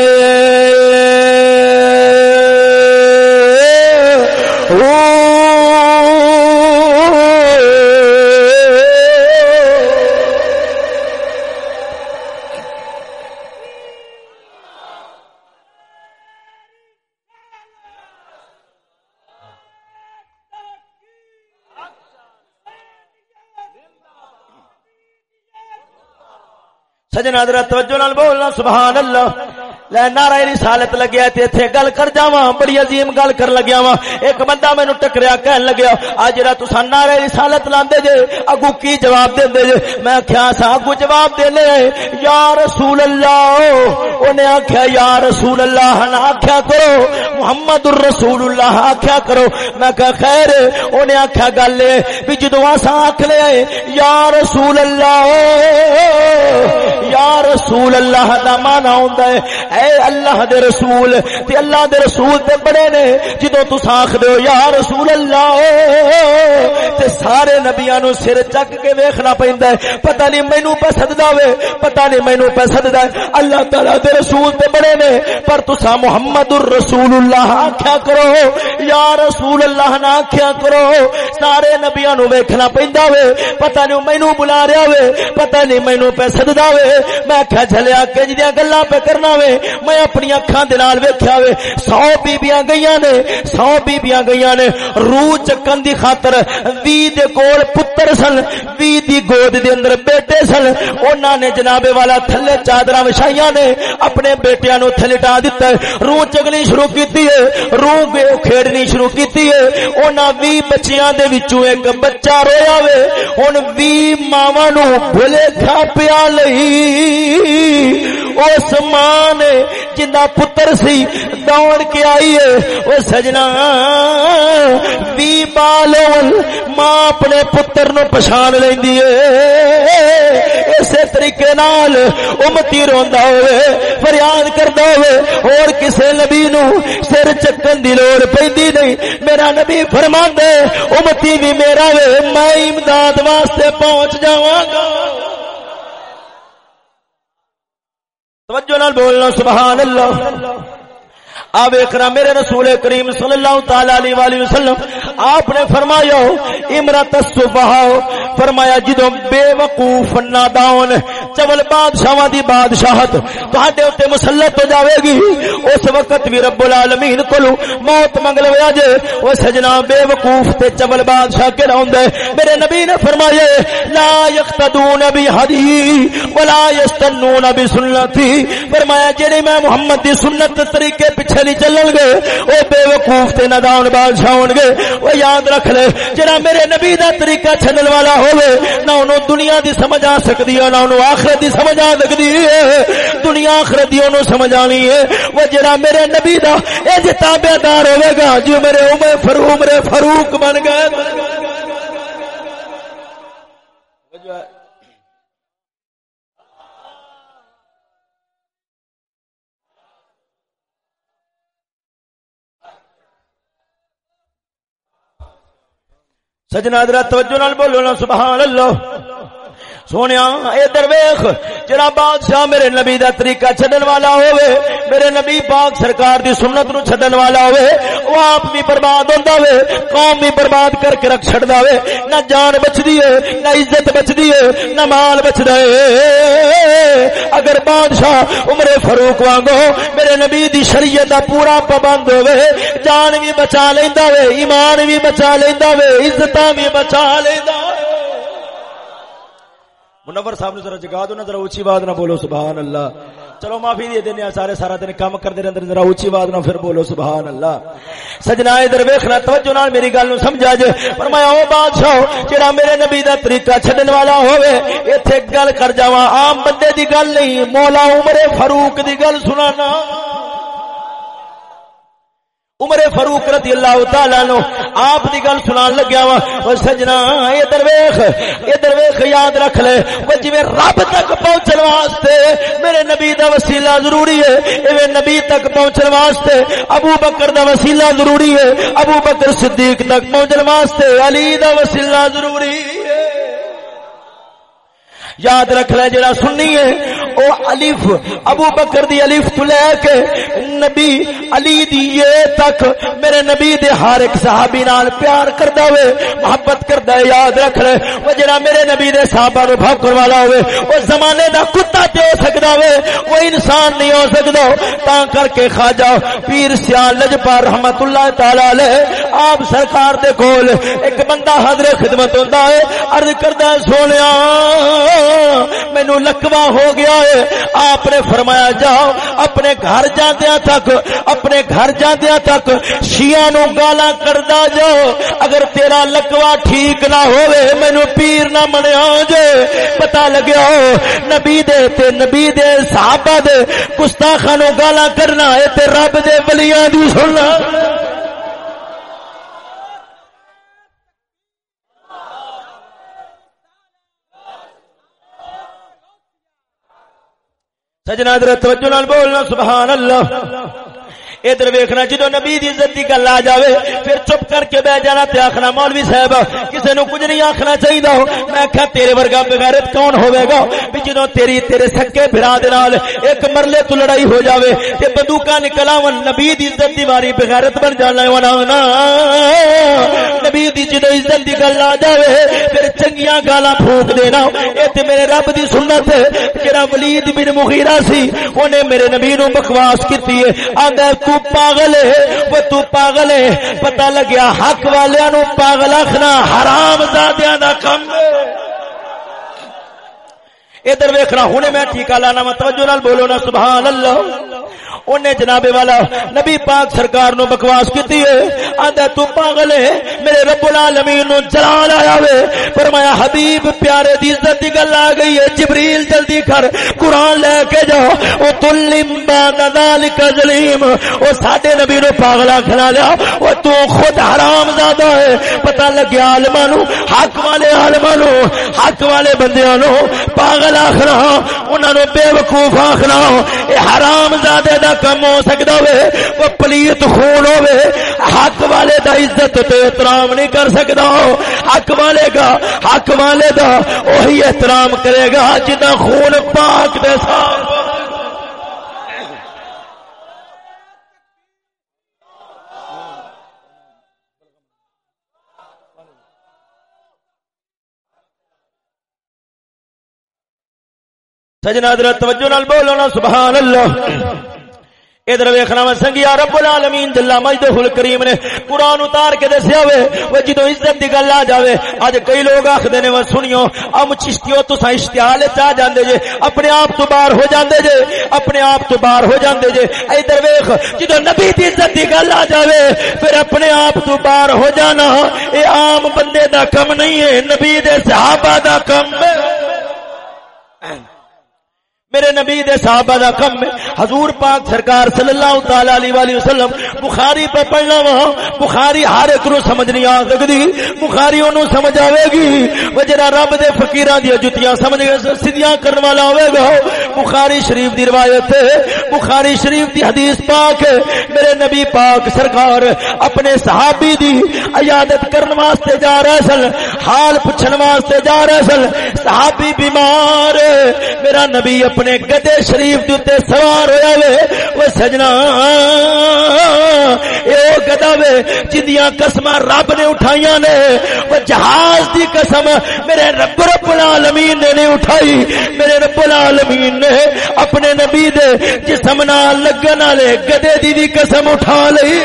سجنا حضرت توجہ نال بولنا سبحان اللہ۔ لے نعرہ رسالت لگیا تے ایتھے گل کر جاواں بڑی عظیم گل کر لگیا وا ایک بندہ مینوں ٹکریا کہن لگیا اج جڑا تساں نعرہ رسالت لاندے جے اگو کی جواب دیندے جے میں کہیا سا اگو جواب دینے یا رسول اللہ اونے آکھیا یا رسول اللہ نہ آکھیا کرو محمد الرسول اللہ آکھیا کرو میں کہا خیر اونے آکھیا گل اے بھی جدوں اساں آکھ لے یا رسول اللہ یا رسول اللہ دا مانا ہوندا ہے اے اللہ دے رسول، تے اللہ دے رسول تے بڑے نے، جدوں تساں آکھدے ہو، یا رسول اللہ، تے سارے نبیاں نو سر چک کے ویکھنا پیندا ہے۔ پتہ نہیں مینوں پہ سددا وے پتہ نہیں مینوں پہ سددا ہے۔ اللہ تعالی دے رسول تے بڑے نے، پر تساں محمد الرسول اللہ آکھیا کرو، یا رسول اللہ نہ آکھیا کرو۔ سارے نبیاں نو ویکھنا پیندا وے پتہ نہیں مینوں بلا رہا وے پتہ نہیں مینوں پہ سددا وے میں آخیا جلیا کہ جی گلا پہ کرنا وے میں اپنی اکھان دال ویخیا وے۔ سو بیبیاں گئی نے، سو بیبیاں گئی نے۔ روح چکن دی خاطر وی دے کول پتر سن، وی دی گود دے اندر بیٹے سن۔ انہوں نے جناب والا تھلے چادر وچھائیاں نے، اپنے بیٹیاں نو تھلے ٹا دیتا ہے۔ روح چگنی شروع کیتی ہے، روح گے کھیڑنی شروع کیتی ہے۔ انہاں وی بچیاں دے وچوں ایک بچہ رویا وے۔ ہن وی ماواں نو بھلے کھا پیا لئی۔ اس ماں نے جنہ پتر سی دوڑ کے آئی ہے وہ سجنا بھی بال ماں اپنے پتر نو پچھان لینی ہے۔ اسی طریقے نال امتی روندا ہوئے، فریاد کردا ہوئے، اور کسے نبی نو سر چکن دی لوڑ پیندی نہیں۔ میرا نبی فرماندا ہے، امتی بھی میرا وے، میں امداد واسطے پہنچ جاواں گا۔ توجہ نال بولنا، سبحان اللہ۔ آب اکرا میرے رسول کریم صلی اللہ تعالی علیہ وآلہ وسلم، آپ نے فرمایا، امرت الصبح، فرمایا جدو بے وقوف نادان چول بادشاہ دی بادشاہت، تہاڈے اوتے مسلط ہو جاوے گی اس وقت بھی رب العالمین کولو موت منگ لویا جے۔ او سجنا بے وقوف تے چول بادشاہ کے ہوندے میرے نبی نے فرمایا لا یقتدون بہدی ولا یستنون بسنتی۔ فرمایا، جڑے میں محمد دی سنت طریقے پیچھے نہیں چلن گے وہ بے وقوف تے نادان بادشاہ ہون گے۔ وہ یاد رکھ لے، جڑا میرے نبی دا طریقہ چھڈن والا ہوے نہ انہوں دنیا دی سمجھ آ سکدی ہے نہ انہوں آخرت دی سمجھ آ سکدی ہے۔ دنیا آخرت دی انہوں سمجھ آنی ہے۔ وہ جڑا میرے نبی دا اے جے تابعدار ہوے گا، جو میرے عمر فاروق فاروق بن گئے۔ سجنا حضرت توجہ نال بولو نا، سبحان اللہ۔ سونے اے درویخ جڑا بادشاہ میرے نبی دا طریقہ چھڈن والا ہوئے میرے نبی پاک سرکار دی سنت نو چھڈن والا ہوئے وہ آپ بھی برباد ہوندا وے قوم بھی برباد کر کے رکھ چھڑدا وے نہ جان بچدی ہے، نہ عزت بچدی ہے، نہ مال بچدا ہے۔ اگر بادشاہ عمر فاروق وانگو میرے نبی دی شریعت دا پورا پابند ہوئے جان بھی بچا لیندا وے ایمان بھی بچا لیندا وے عزتاں بھی بچا لیندا منور صاحب نے ذرا جگا دو نا، ذرا اونچی بات نہ بولو سبحان اللہ چلو معافی دے دینے سارے سارا دن کام کرتے رہتے ذرا اونچی بات نہ پھر بولو سبحان اللہ سجنا ادھر ویکھنا توجہ نال میری گل نو سمجھا جے۔ فرمایا، او بادشاہ جڑا میرے نبی دا طریقہ چھڈن والا ہوے ایتھے گل کر جاواں، عام بندے دی گل نہیں، مولا عمر فاروق دی گل سنانا۔ عمر فاروق رضی اللہ تعالی نو آپ دی گل سنان لگیا وا۔ او سجنا، ادھر ویکھ ادھر ویکھ، یاد رکھ لے۔ او جویں جی رب تک پہنچن واسطے، میرے نبی دا وسیلہ ضروری ہے۔ ایویں نبی تک پہنچن واسطے، ابو بکر دا وسیلہ ضروری ہے۔ ابو بکر صدیق تک پہنچن واسطے، علی دا وسیلہ ضروری۔ ہے یاد رکھ لے جڑا سننی ہے۔ او الف ابو بکر دی الف تو لے کے نبی علی دی یہ تک میرے نبی دے ہر ایک صحابی نال پیار کردا ہوئے، محبت کردا ہے، یاد رکھ لے۔ او جڑا میرے نبی دے صحابہ نو بھاکر والا ہوئے او زمانے دا کتا تے ہو سکدا ہوئے، وہ انسان نہیں ہو سکدا۔ تا کر کے خواجہ پیر سیال لجپا رحمت اللہ تعالی علیہ آپ سرکار دے کول ایک بندہ حاضر خدمت ہوندا ہے، عرض کردا سونیا مینو لکوا ہو گیا ہے۔ آپ نے فرمایا، جاؤ اپنے گھر جاندیا تک، اپنے گھر جاندیا تک شیا نو گالا کردا جاؤ۔ اگر تیرا لکوا ٹھیک نہ ہوئے مینو پیر نہ منیا جے۔ پتا لگیا ہو، نبی دے تے نبی دے صحابہ دے گستاخا نو گالا کرنا ہے تے رب دے ولیاں دی سننا۔ سجنا در توجہ نال بولنا سبحان اللہ۔ ادھر ویکھنا جدو نبی دی عزت دی گل آ جاوے، پھر چپ کر کے بیٹھ جانا تے آخنا، مولوی صاحب، کسے نو کچھ نہیں آخنا چاہیے ہو میں کہا، تیرے ورگا بغیرت کون ہوے گا؟ بھی جدو تیری، تیرے سکے بھرا دے نال ایک مرلے تو لڑائی ہو جاوے، تے بندوقاں نکلاون نبی دی عزت دی ماری بغیرت بن جانا ونا نا نبی دی جدو عزت دی گل آ جاوے، پھر چنگیاں گالاں پھونک دینا۔ اے تے میرے رب دی سنت ہے جڑا ولید بن مغیرہ سی، اونے میرے نبی نو بکواس کیتی ہے۔ آندا تو پاگل ہے، وہ تو پاگل ہے۔ پتہ لگیا حق والے نو پاگل آخنا حرام زادیاں دا کم ادھر ویکھنا، ہنے میں ٹھیکا لانا متوجہ نال بولو نا، سبحان اللہ۔ انہیں جناب والا نبی پاک سرکار نو بکواس کیتی ہے۔ آندا تو پاگل ہے، میرے رب العالمین نو جلال آیا وے۔ فرمایا، حبیب، پیارے دی عزت دی گل آ گئی ہے۔ جبریل، جلدی کر قران لے کے جاؤ۔ او تلم بعد ذلک ظلیم۔ او ساڈے نبی نو پاگلا کھلا لیا او تو خود حرام زادہ ہے۔ پتہ لگیا عالماں نو، حق والے عالماں نو، حق والے بندیاں نو پاگل آخنا انہاں نو بے وقوف آخنا اے حرام زادے دا کم ہو سکتا ہوئے، وہ پلیت خون ہوئے، حق والے دا عزت تے احترام نہیں کر سکتا۔ ہو حق والے کا حق والے دا وہی احترام کرے گا جنا خون پاک دے ساتھ۔ سجنا در توجہ نال بولو نا، سبحان اللہ۔ ادھر ویکھنا وا سنگیا، رب العالمین جل مجدہ الکریم نے قران اتار کے دسیا وے وہ جدوں عزت دی گل آ جاوے اج کئی لوگ آکھدے نے وہ سنیو، ام چشتیو تساں اشتعال چا جاندے جے، اپنے آپ تو باہر ہو جاندے جے، اپنے آپ تو باہر ہو جاندے جے۔ ادھر ویکھ، جدوں نبی دی عزت دی گل آ جاوے، پھر اپنے آپ تو باہر ہو جانا، اے عام بندے دا کم نہیں ہے، نبی دے صحابہ دا کم۔ ہے میرے نبی دے صحابہ دا کم میں حضور پاک سرکار صلی اللہ تعالی علیہ والہ وسلم بخاری پہ پڑھنا وا۔ بخاری ہر ایک نو سمجھ نہیں آ سکدی۔ بخاری اونوں سمجھ آوے گی۔ وہ جڑا رب دے فقیراں دی جُتیاں سمجھ گئے سیدھیاں کرن والا ہوے گا۔ بخاری شریف دی روایت ہے۔ بخاری شریف دی حدیث پاک ہے۔ میرے نبی پاک سرکار اپنے صحابی دی عیادت کرن واسطے جا رہے سن۔ حال پوچھن واسطے جا رہے سن۔ صحابی بیمار میرا نبی اپنے اپنے گدے شریف دے سوار ہویا وے، وہ سجنا، اے او گدا وے جدیاں قسماں رب نے اٹھائیاں نے، وہ جہاز دی قسم میرے رب رب العالمین نے نہیں اٹھائی۔ میرے رب العالمین نے اپنے نبی دے جسم نال لگن والے گدے دی بھی قسم اٹھا لئی۔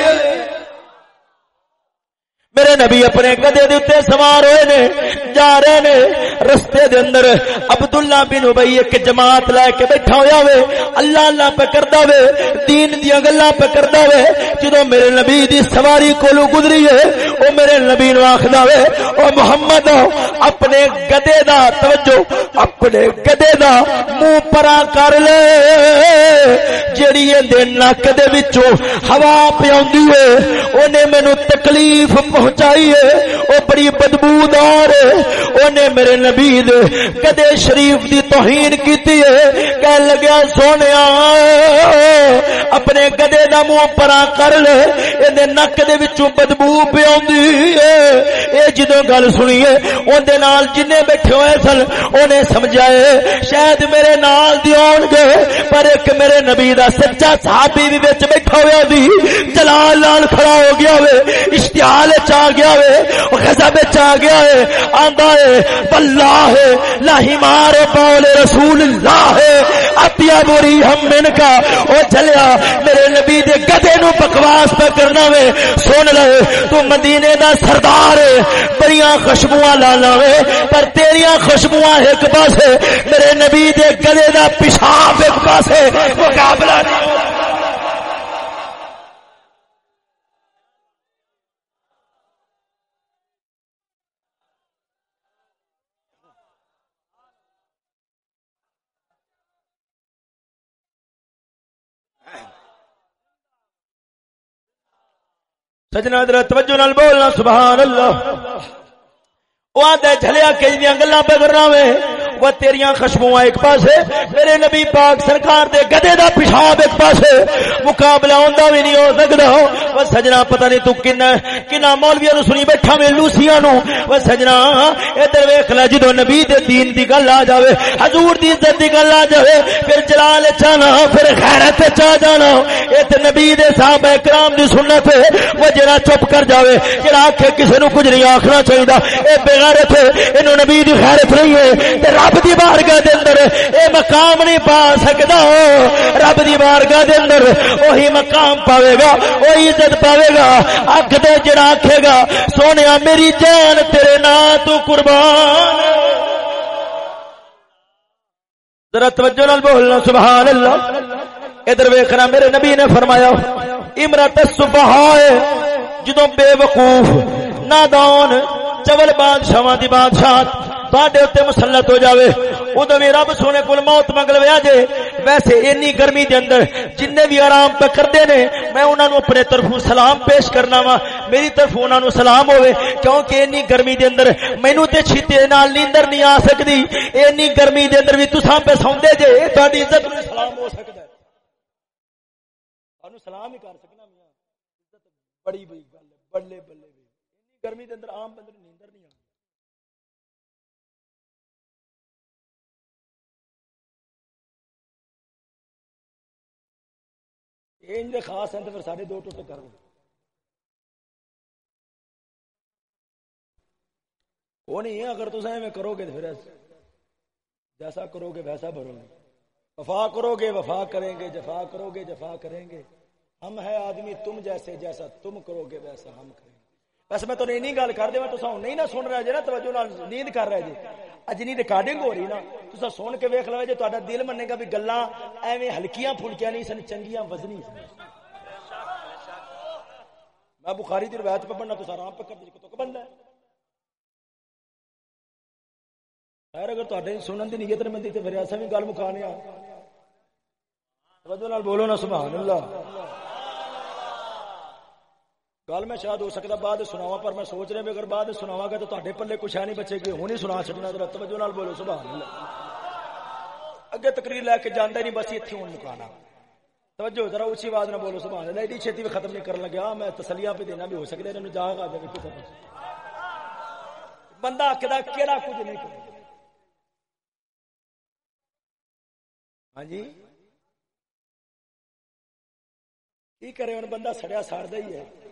میرے نبی اپنے گدے دے سوار ہوئے نے، جا رہے نے۔ رستے دے اندر عبداللہ بن ابئی ایک جماعت لے کے بیٹھا ہویا وے۔ اللہ اللہ پہ کردا وے، دین دی گلاں پہ کردا وے۔ جدوں میرے نبی دی سواری کولو گزری ہے، او میرے نبی نو آکھدا وے، او محمد، اپنے گدے دا، توجہ، اپنے گدے دا منہ پرا کر لے۔ جڑی جیڑی دے نک دے وچوں ہوا پیاندی ہے اونے مینوں تکلیف پہنچائی ہے او بڑی بدبودار ہے۔ اونے میرے نبی دے کدے شریف دی توہین کیتی ہے۔ کہہ لگیا سونیا اپنے گدے دا منہ پرا کر لے۔ اے نک دے وچوں بدبو پیاندی ہے۔ اے جدوں گل سنیے اون دے نال جنے بیٹھے ہوئے سن، اونے سمجھائے شاید میرے نال دی آن گے، پر ایک میرے نبی دا سچا صحابی بھی بیچ بیٹھا ہویا دی۔ جلال لال کھڑا ہو گیا ہوئے۔ اشتحال چاہ گیا ہوئے غزب چاہ گیا ہے آندہ ہے واللہ ہے، لاہی مار بول رسول اللہ ہے اتیا بوری ہم من کا، او چلیا میرے نبی دے گدے نو بکواس پہ کرنا وے، سن لے، تو مدینے دا سردار ہے، بڑیاں خوشبوਆਂ لا لاوے پر تیریاں خوشبوਆਂ ایک پاسے، میرے نبی دے گلے دا پیشاب ایک پاسے، مقابلہ نہیں سجنا در توجہ نال بولنا، سبحان اللہ۔ وہ آدھے جھلیا کئی دیاں گلاں پہ کرنا وے۔ وہ تیریاں خشبو ایک پاسے، میرے نبی پاک سرکار دے گدے دا پیشاب ایک پاسے، مقابلہ ہوندا بھی نہیں ہو سکدا۔ وہ سجنا، پتہ نہیں تو کن کنا مولویاں نو سنی بیٹھا میں لوسیاں نو وہ سجنا، ادھر ویکھ لے جدوں نبی دے دین دی گل آ جاوے، حضور دی عزت دی گل آ جاوے، پھر جلال چانا، پھر غیرت چا جانا۔ اے تے نبی دے صحابہ کرام دی سنت ہے وہ جڑا چپ کر جاوے، جڑا آکھے کسے نو کچھ نہیں آکھنا چاہیے اے بے غیرت ہے، اینو نبی دی غیرت نہیں ہے۔ تے رب دی بارگاہ دے اندر اے مقام نہیں پا سکدا۔ رب دی بارگاہ دے اندر وہی مقام پاوے گا، وہی عزت پاوے گا۔ اکھ دے جڑا آکھے گا، سونیا میری جان، تیرے نا تو قربان۔ ذرا توجہ نال بولنا سبحان اللہ ادھر ویکھنا، میرے نبی نے فرمایا، امرت الصبح، جدوں بے وقوف، نادان، چول بادشاہ دی بادشاہ تڈے اتنے مسلط ہو جاوے۔ ادو بھی رب سونے کو موت منگل ویا جے ویسے اینی گرمی دے اندر جن بھی آرام پہ کرتے نے، میں انہوں نے اپنے طرف سلام پیش کرنا وا میری طرف انہوں نے سلام ہوئے کیونکہ اینی گرمی دے اندر مینو تے چھتے نال نیندر نہیں آ سکتی اینی گرمی دے اندر بھی تساں پہ سوندے جے تہاڈی عزت نوں سلام ہو سکدا ہے۔ سلام ہی کر سکنا میاں عزت بڑی بڑی گل بلے بلے گرمی دے اندر عام بندے آ خاص ہیں تو پھر سارے دو ٹوٹے کر وہ نہیں ہے، اگر تم میں کرو گے تو پھر جیسا کرو گے ویسا بھرو گے۔ وفا کرو گے وفا کریں گے، جفا کرو گے جفا کریں گے۔ ہم ہے آدمی تم جیسے، جیسا تم کرو گے ویسا ہم کریں گے۔ بس میں تو نہیں گل کر دیا تو نہیں نہ سن رہا جی نا توجہ نیند کر رہا جی۔ اجنی ریکارڈنگ ہو رہی نا۔ تو سن کے ویک لو جی تا دل منے گا بھی گلا ایویں ہلکیاں پھلکیاں نہیں سن، چنگیاں وزنی سن۔ میں بخاری کی روایت پہ بننا تو آرام پہ کر تو بننا خیر، اگر تے سنن کی نیت مندی تو پھر ایسا بھی گل مکانے توجہ بولو نا، سبحان اللہ۔ گل میں شاید ہو سکتا بعد سناوا پر میں سوچ رہا اگر بعد سناوا گا تو تے پلے کچھ ہے نہیں بچے گی۔ ہوں نہیں سنا چکنا تو توجہ نال بولو، سبحان اللہ۔ اگے تقریر لے کے جانا نہیں، بس اتنے ہوں مکانا توجہ، ذرا اچھی آواز نہ بولو، سبحان اللہ۔ ایڈی چھتی بھی ختم نہیں کرنے لگا میں تسلیاں پہ دینا بھی ہو سکتا ہے جاگ آ جائے بندہ آخر کہڑا کچھ نہیں کرے ہاں جی؟ کی کرے ہوں بندہ سڑیا ساڑتا ہی ہے۔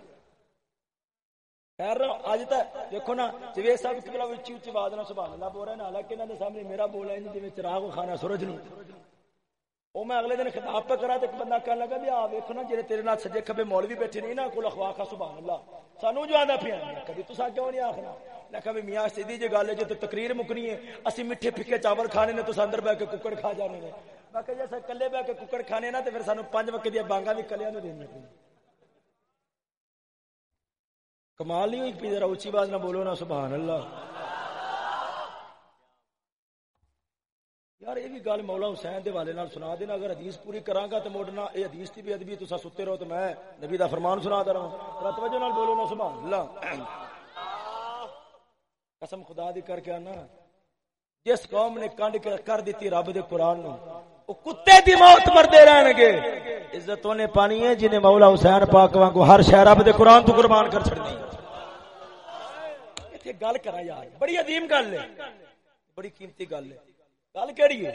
خیر اج تک دیکھو نا صاحب کبلا اچھی اچھی آواز سبحان اللہ بول رہے ہیں حالانکہ سامنے میرا بول ہے چراغ سورج نو میں اگلے دن خطاب پہ کرا ایک بندہ کہنے لگا بھی آ نا تیرے نال سجے کبے مولوی بیٹھے نہیں نا کو اخوا سبحان اللہ سانو جو آدھا پیا کبھی تو کیوں نہیں آخنا میں کہا میاں سیدھی جی گل ہے جو تقریر مکنی ہے اسی میٹھے پھکے چاول کھانے نے تو اندر بہ کے ککڑ کھا جانے نے میں کلے بہ کے ککڑ کھانے نا تو پھر سانو پانچ وقت دیا بانگا بھی کلیا نے دینی کمال نہیں ہوئی پی ذرا اچھی بات نہ بولو نا، سبحان اللہ۔ یار، یہ بھی گل مولا حسین دے والے نال سنا دینا، اگر حدیث پوری کراں گا تے موڑنا اے حدیث دی بھی ادبی تسا ستے رہو تے میں نبی دا فرمان سنا دا رہا ہوں توجہ نال بولو نا، سبحان اللہ۔ قسم خدا دی کر کے انا جس قوم نے کنڈ کر دیتی رب دے قرآن نو کتے دی موت مردے رہن گے عزت نے پانی ہے جنہیں مولا حسین پاک وانگو ہر شہر رب دے قرآن تو قربان کر چھڑ دی۔ ایتھے گل کرا یار، بڑی عظیم گل ہے۔ بڑی قیمتی گل ہے۔ گل کیڑی ہے؟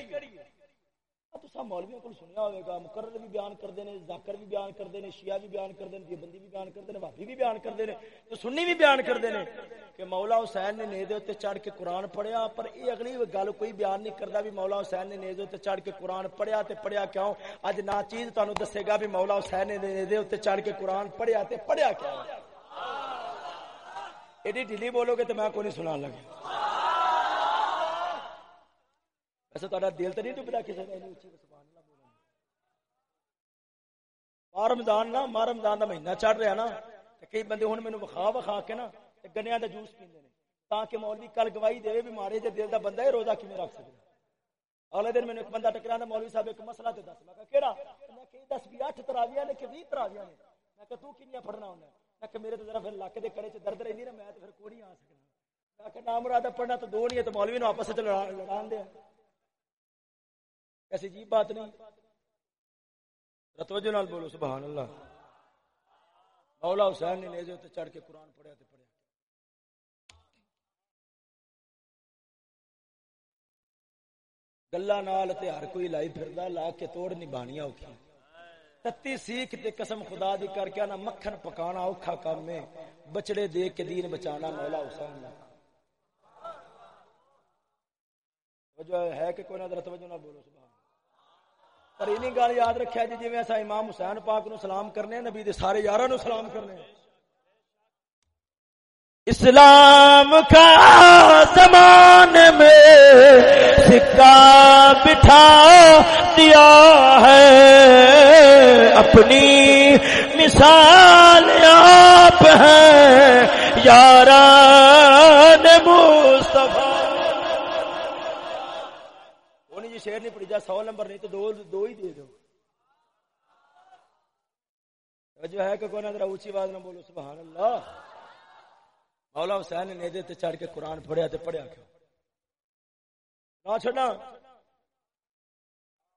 تسا مولویوں کو سنیا ہوئے گا، مقرر بھی بیان کرتے ہیں ذاکر بھی بیان کرتے ہیں شیعہ بھی بیان کرتے ہیں دیوبندی بھی بیان کرتے ہیں بھابی بھی بیان کرتے ہیں تو سنی بھی بیان کرتے ہیں کہ مولا حسین نے نیزے اتنے چڑھ کے قرآن پڑھیا، پر یہ اگلی گل کوئی بیان نہیں کرتا بھی مولا حسین نے نیزے اتنے چڑھ کے قرآن پڑھیا تے پڑھیا کیوں؟ اج نہ چیز تمہیں دسے گا بھی مولا حسین نے نیزے اتنے چڑھ کے قرآن پڑھیا تے پڑھیا کیوں؟ ایڈی ڈیلی بولو گے تو میں کوئی نہیں سنا لگا۔ ویسے تا دل تو نہیں ڈبدا کسی کا ماہ رمضان نا، ماہ رمضان کا مہینہ چڑھ رہا نا کئی بندے ہوں میرے وکھا وکھا کے نا گنیا کا جوس پیندے نے۔ تاکہ مولوی کل گواہی دے بھی مارے جے دل کا بندہ ہے، روزہ کیون رکھ سکتا اگلے دن میرے ایک بندہ ٹکرا مولوی صاحب ایک مسئلہ تے دس، میں کہڑا میں کہ دس بھی اٹھ تراویاں نے، کہ 20 تراویاں نے۔ میں کہ تو کنیاں پڑھنا ہوندا میں کہ میرے تو ذرا پھر لک دے کڑے چ درد رہندی نا، میں تے پھر کوڑی آ سکنا۔ میں کہ نام مراد پڑھنا تو دو نہیں ہے، تو مولوی نو آپس وچ لڑان دے۔ ایسی عجیب بات نہیں۔ رتوجہ نال بولو، سبحان اللہ۔ مولا حسین نے نیزے تے چڑھ کے قرآن پڑھیا تے پڑھیا۔ گلا نال تے ہر کوئی لائی پھردا، لا کے توڑ نہیں بانیاں اوکھی تتی سیکھ تے قسم خدا دی کر کے نا مکھن پکانا اوکھا کام میں بچڑے دے کے دین بچانا مولا حسین نے۔ توجہ ہے کہ کوئی نہ توجہ نہ بولو، سبحان پر یہ گل یاد رکھا جی جی اصا امام حسین پاک نو سلام کرنے نبی دے سارے یار نو سلام کرنے اسلام کا زمان میں سکہ بٹھا دیا ہے۔ اپنی مثال آپ ہیں یاران شیر نہیں پڑی، جا سو نمبر نہیں تو دو دو ہی دے دو۔ جو ہے کہ کوئی نہ اونچی آواز نہ بولو، سبحان اللہ۔ مولا حسین نے نیدے تے چڑھ کے قرآن پڑھیا تے پڑھیا کیوں؟ نہ چھڑنا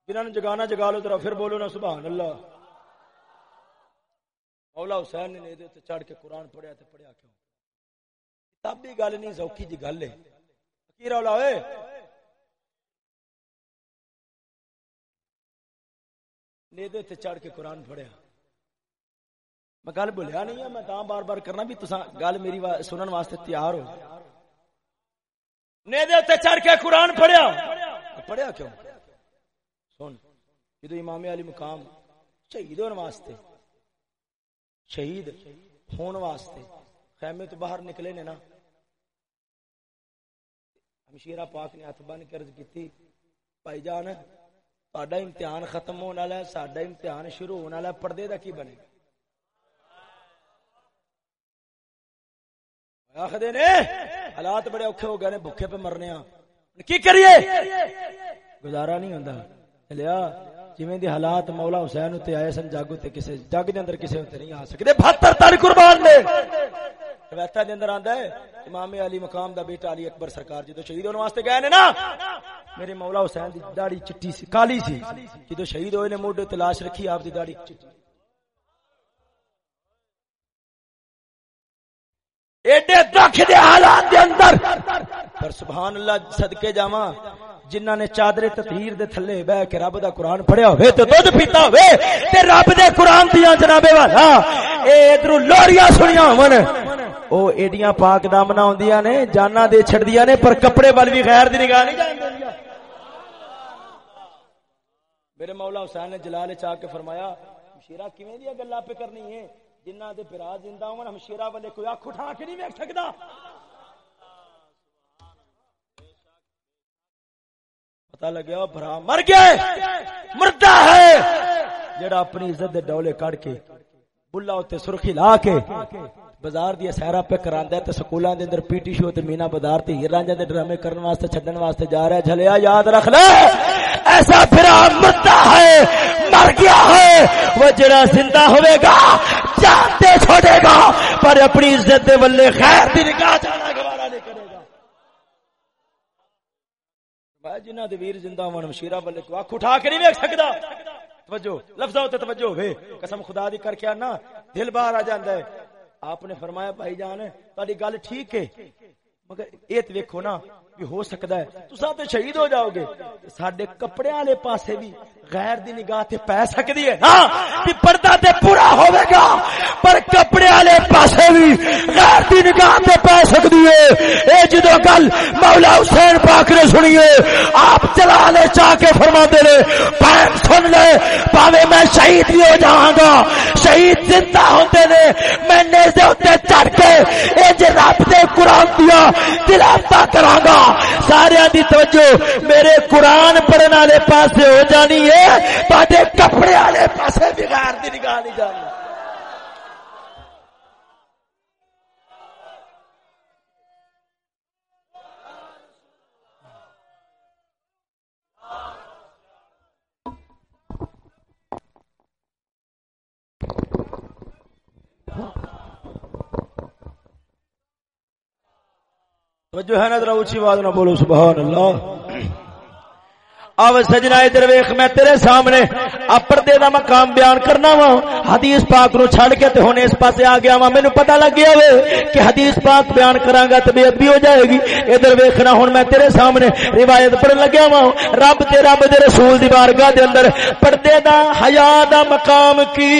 جنہوں نے جگانا جگا لو، ذرا پھر بولو نا، سبحان اللہ۔ مولا حسین نے نیدے تے چڑھ کے قرآن پڑھیا تے پڑھیا کیوں؟ کتابی گل نہیں سوکھی جی گل ہے۔ کی رولا ہوئے نیدے تے چڑھ کے قرآن پڑھیا۔ میں گل بولیا نہیں ہے، میں تاں بار بار کرنا بھی تسا گل میری وا... سنن واسطے تیار ہو۔ نیدے تے چڑھ کے قرآن پڑھیا۔ پڑھیا کیوں؟ سن، جدو امام علی مقام شہید ہونے واسطے، شہید ہون واسطے خیمے تو باہر نکلے نے نا، ہمشیرہ پاک نے ہاتھ بن کے عرض کی بھائی جان ساڈا امتحان ختم ہونے والا ہے ساڈا امتحان شروع ہونے والا پردے کا کی بنے آخر نے حالات بڑے اوکھے ہو گئے نے بھوکے پہ مرنے ہاں کی کریے گزارا نہیں ہوتا چلیا جویں دی حالات مولا حسین تے آئے سن جاگو تے کسے جگ دے اندر کسے تے نہیں آ سکدے 72 تاریخ قربان نے روایت دے اندر آندا ہے، امام علی مقام دا بیٹا علی اکبر سرکار جدو شہید ہونے واسطے گئے نے نا، میرے مولا حسین دی داڑھی چٹی سی، کالی سی، جدو شہید ہوئے نے موڈے تے لاش رکھی، آپ دی داڑھی چٹی ایڈے دکھ دے حالات دے اندر، پر سبحان اللہ صدقے جاواں جنہ نے چادر تطہیر دے تھلے بہ کے رب دا قرآن پڑھیا ہوئے تے دودھ پیتا ہوئے، تے رب دے قرآن دیاں جنابے والا، اے ادھر لوریاں سنیاں ہون۔ او ایڈیاں پاک دامنا ہوندیاں نے جانا دے چھڑ دیا نے، پر کپڑے وال بھی غیر دی نگاہ نہیں جان دیا۔ میرے مولا حسین نے جلال چاہ کے فرمایا، مشیرہ کیویں دیا گلاں پہ کرنی ہے؟ جنہ دے پرا زندہ ہون ہم والے کوئی اکھ اٹھا کے نہیں ویکھ سکدا۔ پتہ لگیا بھرا مر گیا مردہ ہے۔ جڑا اپنی عزت دے ڈولے کڑ کے بلا تے سرخی لا کے بازار دیا سیرا پہ کراندا ہے تے سکولاں دے اندر پی ٹی شو تے مینا بازار تے ہیر رانجھا دے ڈرامے کرن واسطے، چھڈن واسطے جا رہا ہے۔ جھلیا، یاد رکھ لے۔ ایسا پھر مردہ ہے، مر گیا ہے۔ وہ جڑا زندہ ہوئے گا، جانتے چھوڑے گا، پر اپنی عزت دے ولے خیر دی نگاہ جانا گوارا نہیں کرے گا۔ میں جنہ دے ویر زندہ ہون، مشیرہ ولے کو اکھ اٹھا کے نہیں ویکھ سکدا۔ توجہ لفظوں تے توجہ ہوے قسم خدا دی کر کے انا دل باہر آ جاندا ہے۔ آپ نے فرمایا بھائی جان تاری گل ٹھیک ہے مگر یہ تو ویکو نا بھی ہو سکتا ہے۔ تو سب شہید ہو جاؤ گے۔ سڈے کپڑے والے پاسے بھی غیر دی نگاہ تے پی سکتی ہے۔ ہاں پردہ تے پورا ہوے گا، پر کپڑے والے پاسے بھی غیر دی نگاہ تے پی سکتی ہے۔ اے جدو گل مولا حسین پاک نے سنی ہے، آپ چلا لے چاہ کے فرما دے رہے پین سن لے پاوے میں شہید بھی ہو جاؤں گا۔ شہید زندہ ہوتے نے میں نیزے ہوتے چڑھ کے، اے جے رب دے قرآن دیا تلاوت کراں گا۔ سارے دی توجہ، میرے قرآن پڑھنے والے پاسے ہو جانی ہے کپڑے والے پاس بگاڑ دی نگاہ نہیں جانی۔ جو ہے نا ذرا اونچی بات نہ بولو سبحان اللہ آو سجنا ادھر ویخ، میں تیرے سامنے پردے دا مقام بیان کرنا وا حدیث پاک نو چھڑ کے تے ہن اس پاسے آ گیا وا مینوں پتہ لگ گیا وے کہ حدیث پاک بیان کراں گا تے بے ادبی ہو جائے گی۔ ادھر ویکھنا ہن میں تیرے سامنے روایت پڑھن لگیا وا رب تے رب دے رسول دی بارگاہ دے اندر پردے دا حیا دا مقام کی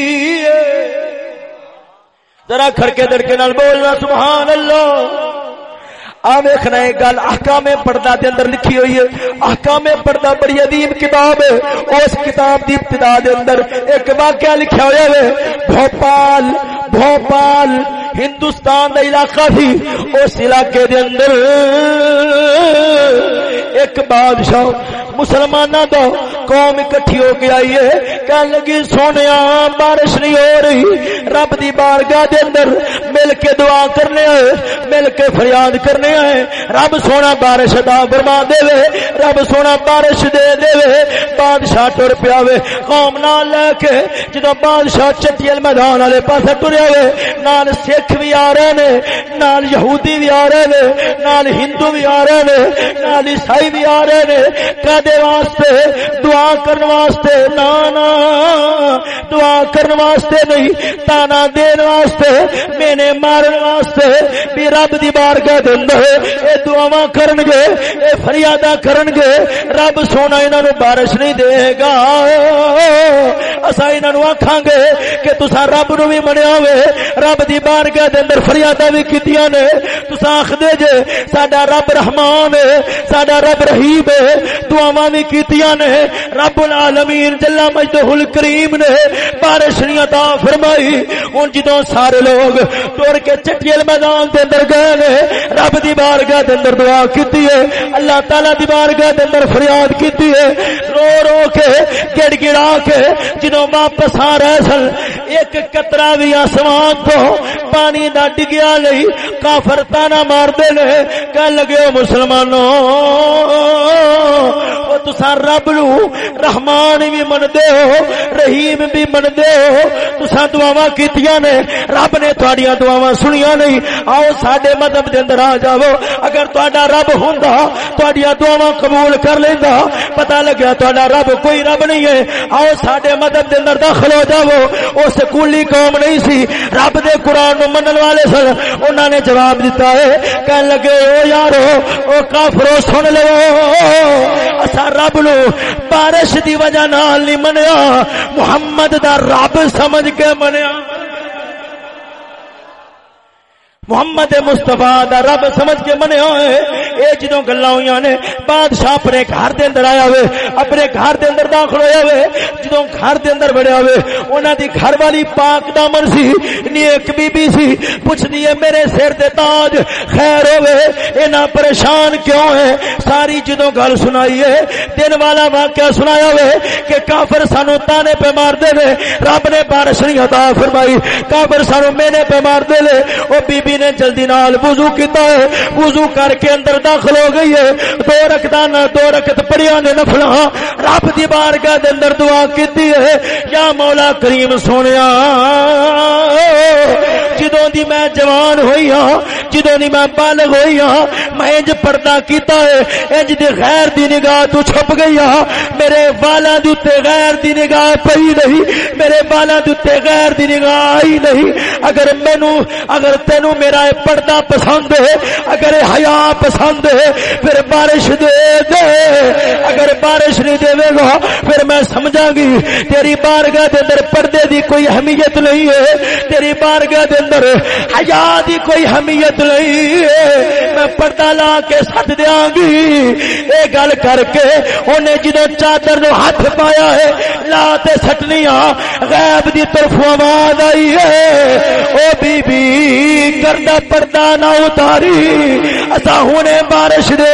ذرا کھڑکے دڑکے نال بولنا سبحان اللہ آخنا یہ گل احکام پردہ دے اندر لکھی ہوئی ہے۔ احکام پردہ بڑی عظیم کتاب ہے۔ اس کتاب دی ابتدا دے اندر ایک واقعہ لکھا ہوا ہے۔ بھوپال بھوپال، ہندوستان دا علاقہ تھی۔ اس علاقے دے اندر ایک بادشاہ مسلمانوں دا قوم اکٹھی ہو کے آئی ہے۔ کہنے لگی، سونے بارش نہیں ہو رہی۔ رب دی بارگاہ دے اندر مل کے دعا کرنے آئے، مل کے فریاد کرنے آئے۔ رب سونا بارش دا فرما دے۔ وے رب سونا بارش دے دے۔ وے بادشاہ ٹر پیا وے۔ قوم نال لے کے جدو بادشاہ چٹیل میدان والے پاس ٹریا وے، نال سکھ بھی آ رہے نے، نال یہودی بھی آ رہے نے، نال ہندو بھی آ رہے نے، نال عیسائی بھی آ رہے نے۔ کدے واسطے دعا کرنے واسطے نانا دعا کرنے واسطے نہیں، تانا دین واسطے، مینے مارن واسطے بھی رب دی بارگاہ دے اندر اے دعاواں کرن گے اے فریاداں کرن گے رب سونا انہاں نو بارش نہیں دے گا۔ اسا انہاں نو آکھاں گے کہ تساں رب نو بھی منیا ہوئے رب دی بارگاہ دے اندر فریاداں بھی کیتیاں نے۔ تساں آکھدے جے، ساڈا رب رحمان ہے ساڈا رب رحیم ہے دعاواں بھی کیتیاں نے۔ رب العالمین جل مجدہ الکریم نے بارش نہیں عطا فرمائی۔ ہن جدوں سارے لوگ ٹر کے چٹیل میدان دے اندر گئے نے، رب دی بارگاہ دے اندر دعا کیتی ہے، اللہ تعالی دی بارگاہ دے اندر فریاد کیتی ہے۔ رو رو کے، گڑ گڑا کے جدوں واپس آ رہے سن، ایک قطرہ بھی آسمان تو پانی دا ڈگیا نہیں، کافر تانا مار دے نے کہن لگے، او مسلمانوں تسا رب نو رحمان بھی مندے ہو، رحیم بھی مندے ہو۔ تسا دعاواں کیتیاں نے، رب نے تہاڈیاں دعاواں سنیاں نہیں۔ آؤ ساڈے مذہب دے اندر آ جاؤ۔ اگر تہاڈا رب ہوندا، تہاڈیاں دعاواں قبول کر لیندا، پتہ لگیا تہاڈا رب کوئی رب نہیں ہے۔ آؤ ساڈے مذہب دے اندر داخل ہو جاؤ۔ او سکولی قوم نہیں سی۔ رب دے قران نو منن والے سن۔ انہاں نے جواب دیتا ہے، کہن لگے، او یارو، او کافرو سن لو۔ اسا رب نو بارش دی وجہ نال نہیں منیا محمد دا رب سمجھ کے منیا۔ محمد مستفا دا رب سمجھ کے منیا ہوئے۔ اے جدوں گلا ہوئی نے، بادشاہ اپنے گھر دے اندر آیا ہوئے، اپنے گھر دے اندر داخل ہویا ہوئے۔ جدوں گھر دے اندر بڑھیا ہوئے، انہاں دی گھر والی پاک دامن سی، نیک بی بی سی۔ پوچھ دیے میرے سر دے تاج خیر ہوئے، اینا پریشان کیوں ہے ساری جدوں گل سنائی ہے، دن والا واقعہ سنایا ہوئے کہ کافر سانو تانے پہ مار دے لے رب نے بارش نہیں عطا فرمائی، کافر سانو مینے پہ مار دے لے او بی بی نے جلدی نال وضو کیتا ہے۔ وضو کر کے اندر داخل ہو گئی ہے۔ دو رکھتا نہ دو رکھت پڑیا نے نفلا رب دی بارگاہ دے اندر دعا کیتی ہے۔ یا مولا کریم سونیا۔ جدوں دی میں جوان ہوئی ہاں جدوں دی میں بالغ ہوئی ہاں میں انج پردہ کیتا ہے، انج دی غیر دی نگاہ تو چھپ گئی ہاں۔ میرے والا دی تے غیر دی نگاہ پئی نہیں، میرے والا دی تے غیر دی نگاہ آئی نہیں۔ اگر مینوں، اگر تینوں میرا پردہ پسند ہے، اگر حیا پسند ہے، پھر بارش دے دے۔ اگر بارش نہیں دے گا، پھر میں سمجھا گی، تیری بارگاہ دے اندر پردے دی کوئی اہمیت نہیں ہے۔ تیری بارگاہ دے اندر اندر حیا دی کوئی اہمیت نہیں۔ ہے میں پردہ لا کے سٹ دیا گی۔ اے گل کر کے انہیں جدو چادر نو ہاتھ پایا ہے، لا تے سٹنیاں غیب دی طرف آواز آئی ہے۔ او بی بی کردہ پردہ نہ اتاری۔ اصا ہوں بارش دے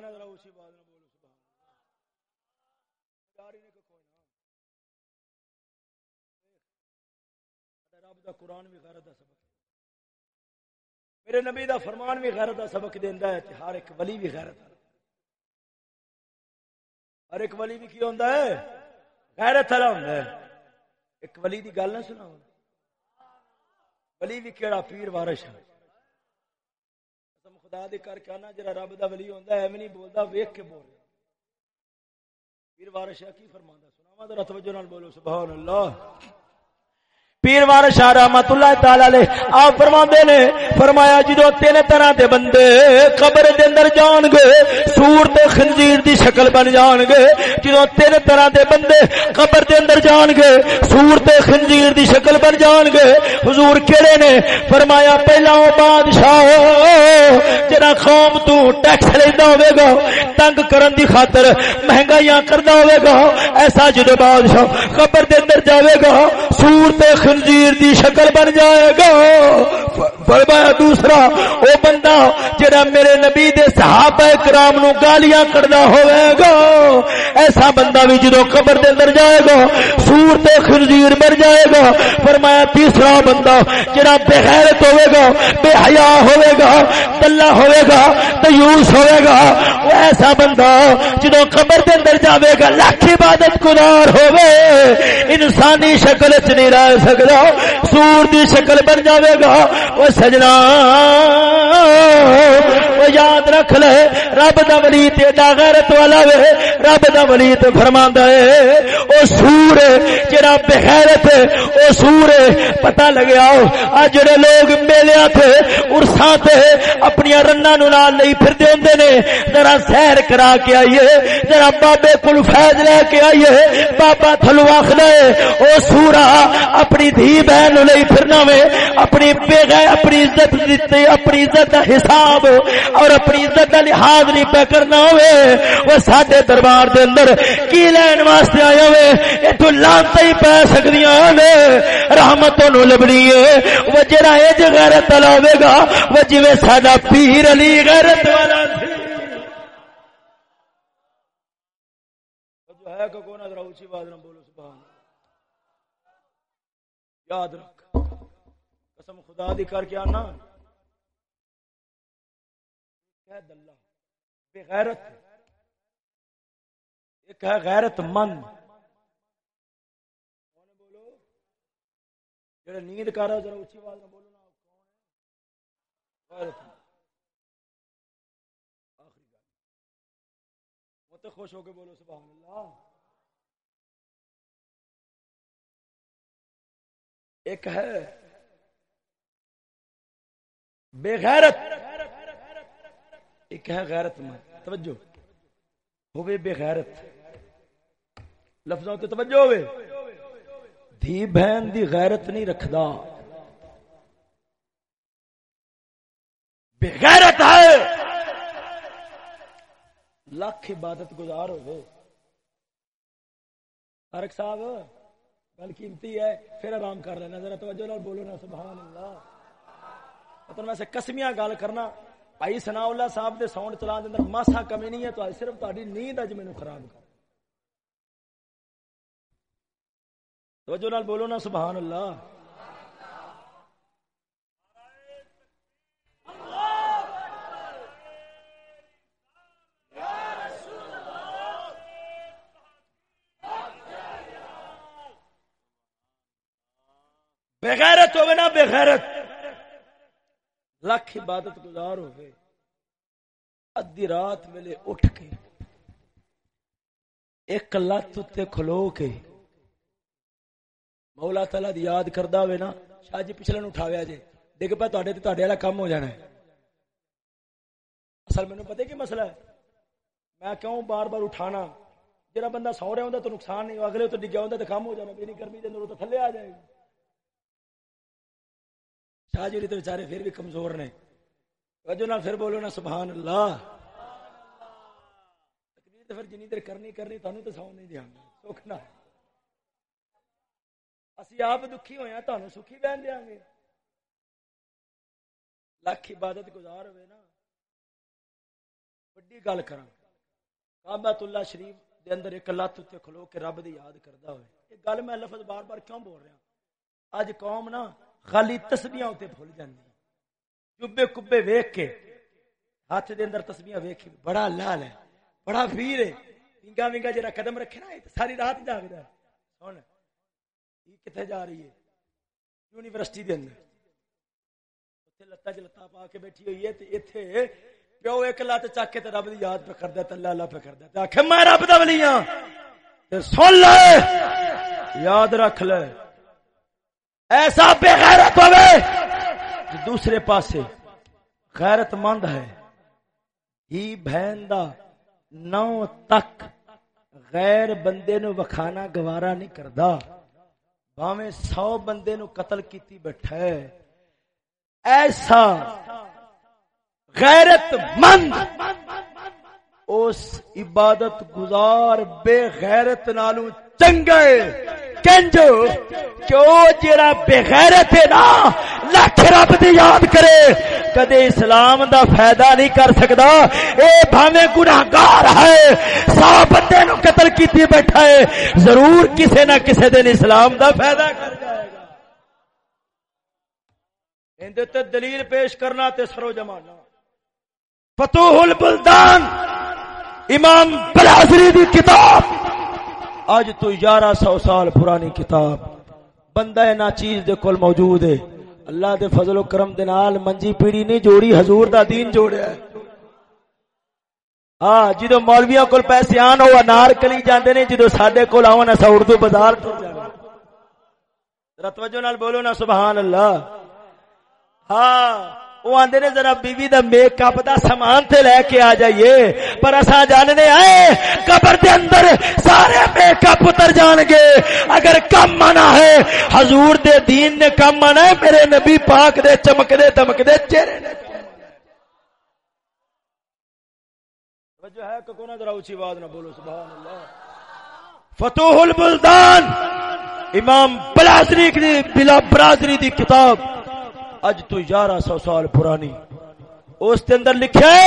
دیا اسی بات نہ بولو، سبحان یار رب دا قرآن بھی غیرت دا سبق میرے نبی دا فرمان بھی غیرت دا سبق دیندا ہے تے ہر ایک ولی بھی غیرت ہر ایک ولی بھی کی ہوندا ہے؟ غیرت والا ہوندا ہے۔ ایک ولی دی گل نہ سناؤ۔ ولی بھی کیڑا پیر وارش ہے۔ خدا دے کر کے آنا، جڑا رب دا ولی ہوندا ہے، ایویں نہیں بولدا، ویکھ کے بول رہا۔ پیر وارش کی فرماندا سناواں ذرا توجہ نال بولو، سبحان اللہ۔ پیر وار شاہ رحمت اللہ تعالی علیہ آپ فرماندے نے، فرمایا جدو تین طرح دے بندے قبر دے اندر جان گے، سور تے خنزیر دی شکل بن جان گے، جدو تین طرح دے بندے قبر دے اندر جان گے، سور تے خنزیر دی شکل بن جان گے، حضور کیڑے نے؟ فرمایا پہلا او بادشاہ، جڑا قوم تو ٹیکس لیندا ہوے گا، تنگ کرن دی خاطر مہنگائیاں کردا ہوے گا، ایسا جدو بادشاہ قبر دے اندر جاوے گا، سور تے خنزیر دی شکل بن جائے گا۔ فرمایا دوسرا، او بندہ جڑا میرے نبی دے صحابہ کرام نو گالیاں کردا ہوے گا ایسا بندہ بھی جدو قبر دے اندر جائے گا، سور تے خنزیر بن جائے گا۔ فرمایا تیسرا بندہ جڑا بے غیرت ہوے گا، بے حیا ہوے گا دلہ ہوے گا، تیوس ہوے گا۔ وہ ایسا بندہ جدو قبر دے اندر جاوے گا، لاکھ عبادت گزار ہوے انسانی شکل وچ نہیں رہ سکتا سکتا سور دی شکل بن جاوے گا۔ وہ سجنا، وہ یاد رکھ لے، رب دا ولی تے دا غیرت والا وے، رب دا ولی تے فرماندا ہے، او سور جڑا بے غیرت او سور پتہ لگیا اج جڑے لوگ میلیاں تے عرساں تے اپنی رنا نو نال نہیں پھردے ہوندے نے، ذرا سیر کرا کے آئیے، ذرا بابے کول فیض لے کے آئیے۔ بابا تھلو آخدا ہے، او سورا اپنی دھی بہن نہیں پھرنا وے، اپنی بے اپنی عزت دیتے اپنی عزت کا حساب اور اپنی عزت کا لحاظ نہیں پہ کرنا ہوئے وہ ساڈے دربار دے اندر کی لین واسطے آیا ہوئے یہ لانتا ہی پہ سکدیاں نے۔ نو لبنی ہے۔ وہ جڑا اے غیرت والا ہوے گا، وہ جویں ساڈا پیر علی غیرت والا جو ہے کہ ذرا اونچی نہ بولو، سبحان یاد رکھ۔ قسم خدا دی کر کے آنا۔ بے غیرت ایک ہے غیرت مند. جڑا نیند کر رہا ذرا اچھی آواز میں بولو نا غیرت آخری گل. وہ خوش ہو کے بولو، سبحان اللہ. ایک ہے، بے غیرت. ایک ہے غیرت مند. توجہ. ہوئے بے غیرت. لفظوں تو توجہ ہوئے۔ دھی بہن دی غیرت نہیں رکھدا۔ بے غیرت ہے۔ لاکھ عبادت گزار ہوئے۔ تارک صاحب، گل قیمتی ہے، پھر آرام کر لینا۔ ذرا توجہ نال بولو نا سبحان اللہ مطلب ویسے کسمیاں گل کرنا۔ بھائی سنا اللہ صاحب دے ساؤنڈ چلا دے اندر ماسا کمی نہیں ہے، تو صرف تاری نیند اج مینوں خراب کر۔ توجہ نال بولو نا، سبحان اللہ۔ بغیرت ہوگی نا، بغیرت۔ لکھ عبادت گزار ہوگی ادی رات ویلے اٹھ کے ایک لت اتنے کھلو کے مولا تلا دی یاد کردہ ہوئے نا، شاہ جی پچھلے اٹھاویا جے۔ ڈگ پہ تے تے والا کام ہو جانا ہے۔ اصل مینو پتہ کی مسئلہ ہے؟ میں کیوں بار بار اٹھانا؟ جہاں بندہ سو رہا ہوں تو نقصان نہیں، اگلے تو ڈگیا ہوں تو کام ہو جانا میری گرمی دن تو تھلے آ جائے گا۔ شاہ جی تو بچارے پھر بھی کمزور نے۔ وجہ نہ پھر بولو نا، سبحان اللہ۔ تقریر تو پھر جنی دیر کرنی کرنی تمہیں تو سو نہیں دیا سکھ نہ اسی آپ دکھی ہوئے ہیں تمہیں سکھی بہن دیا گے لکھ عبادت گزار ہوئے نا بڑی گل کرا کعبۃ اللہ شریف دے اندر ایک لت تے کھلو کے رب دی یاد کردا ہوئے یہ گل میں لفظ بار بار کیوں بول رہا ہوں اج قوم نا خالی تسبیاں تے بھول جاندی جبے کبے ویکھ کے ہاتھ دے اندر تسبیاں ویکھ بڑا لال ہے بڑا پیر ہے ونگا ونگا جڑا قدم رکھے نا ساری رات جاگدا ہے سن یہ کتے جا رہی ہے؟ یونیورسٹی دے اندر۔ اوتھے لتا چ لتا پا کے بیٹھی ہوئی ہے تے ایتھے پیو ایک لت چک کے تے رب دی یاد پہ کردا تے اللہ اللہ پہ کردا تے آکھے، میں رب دا ولی ہاں۔ تے سن لے، یاد رکھ لے۔ ایسا بے غیرت ہوئے دوسرے پاسے غیرت مند ہے۔ ہی بہن دا نو تک غیر بندے نو وکھانا گوارا نہیں کردا۔ باویں سو بندے نو قتل کیتی بیٹھا ہے۔ ایسا غیرت مند اس عبادت گزار بے غیرت نالو چنگے کنجو کیوں جیڑا بغیرت ہے نا لکھ رب دی یاد کرے۔ کدے اسلام دا فائدہ نہیں کر سکدا۔ اے بھاویں گناہگار ہے۔ سو بندے نو قتل کیتی بیٹھا ہے۔ ضرور کسے نہ کسے دن اسلام دا فائدہ کر جائے گا۔ اندے تے دلیل پیش کرنا تے سرو جمانا۔ فتوح البلدان، امام بلازری دی کتاب۔ اج تو یارہ سو سال پرانی کتاب۔ بندہ نا چیز دے کول موجود ہے۔ اللہ دے فضل و کرم دے نال منجی پیڑی نہیں جوڑی، حضور دا دین جوڑیا ہے۔ ہاں جدو مولویاں کول پیسے آن ہو انار کلی جاندے نے، جدو ساڈے کول آون اسا اردو بازار تو جانا رتوجو نال بولو نا، سبحان اللہ۔ ہاں۔ وہ آدھے نے ذرا بیوی دا میک اپ دا سامان تے لے کے آ جائیے۔ پر اسا جاننے آئے، قبر دے اندر سارے میک اپ اتر جان گے۔ اگر کم مانا ہے، حضور دے دین نے کم مانا ہے، میرے نبی پاک دے چمک دے دمک دے چہرے نے جو ہے۔ کہ کونا ذرا اونچی آواز نہ بولو، سبحان اللہ۔ فتوح البلدان، امام بلازری دی بلا برادری دی کتاب۔ اج تو یارہ سو سال پرانی۔ اس کے اندر لکھے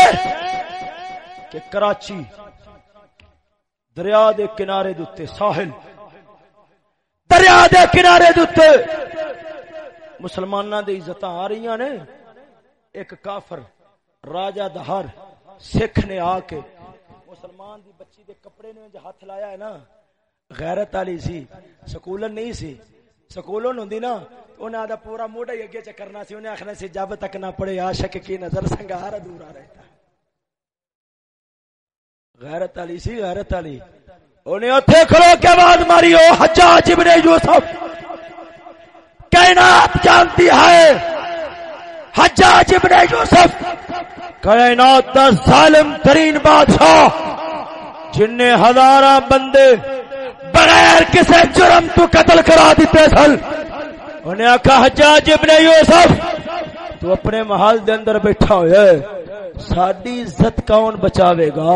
کہ کراچی دریا دے کنارے دے ساحل۔ دریا دے کنارے دے مسلمانوں دے عزت آ رہی نے۔ ایک کافر راجا دہر سکھ نے آ کے مسلمان دی بچی دے کپڑے نے ہاتھ لایا ہے نا۔ غیرت والی سی، سکولن نہیں سی۔ سکولن ہوں نا انہیں آدھا پورا موڈا ہی اگے چکرنا سی انہیں آخنا سی جب تک نہ پڑے عاشق کی نظر سنگار ادھورا رہتا۔ غیرت علی سی، غیرت علی۔ انہیں اتھے کھلو کے بعد ماری او حجاج ابن یوسف۔ کائنات جانتی ہے۔ حجاج ابن یوسف۔ کائنات دا ظالم ترین بادشاہ۔ جن نے ہزارہ بندے بغیر کسی جرم تو قتل کرا دیتے سن۔ انہیں آخا حجاج ابن یوسف، تو اپنے محل دے اندر بیٹھا ہوئے۔ ساری عزت کون بچاوے گا؟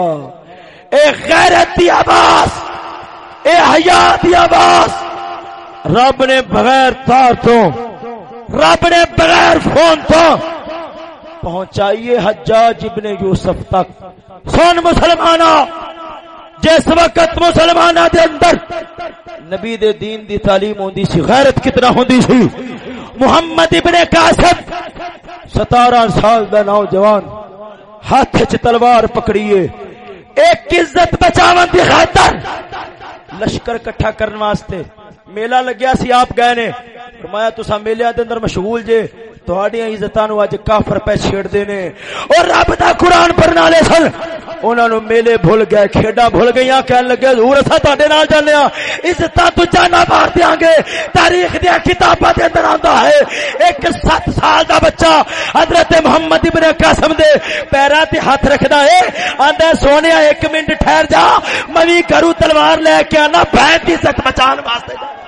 اے غیرت دی آواز اے حیات دی آواز رب نے بغیر تار تو، رب نے بغیر فون تو پہنچائیے حجاج ابن یوسف تک۔ سن مسلمان جس وقت مسلمان دے اندر نبی دے دین دی تعلیم ہوندی سی، غیرت کتنا ہوندی سی؟ محمد ابن قاسم، ستارہ سال دا نوجوان، ہاتھ چ تلوار پکڑیے، ایک عزت بچاون دی خاطر لشکر کٹھا کرنے واسطے میلہ لگیا سی، آپ گئے نے، فرمایا تسا میلے دے اندر مشغول جے تہاڈیاں عزتاں نو اج کافر پہ چھیڑ دے نے اور رب دا قرآن پڑھن والے سن انہاں نو میلے بھول گئے کھیڈاں بھول گئیاں کہن لگے حضور اسا تہاڈے نال جانے ہاں عزتاں تو جانا مار دیاں گے تاریخ دی کتاباں دے اندر آندا ہے ایک 7 سال دا بچہ حضرت محمد ابن قاسم دے پیراں تے ہاتھ رکھدا ہے آندا سونیا ایک منٹ ٹھہر جا میں وی کروں تلوار لے کے آنا بہن دی عزت بچان واسطے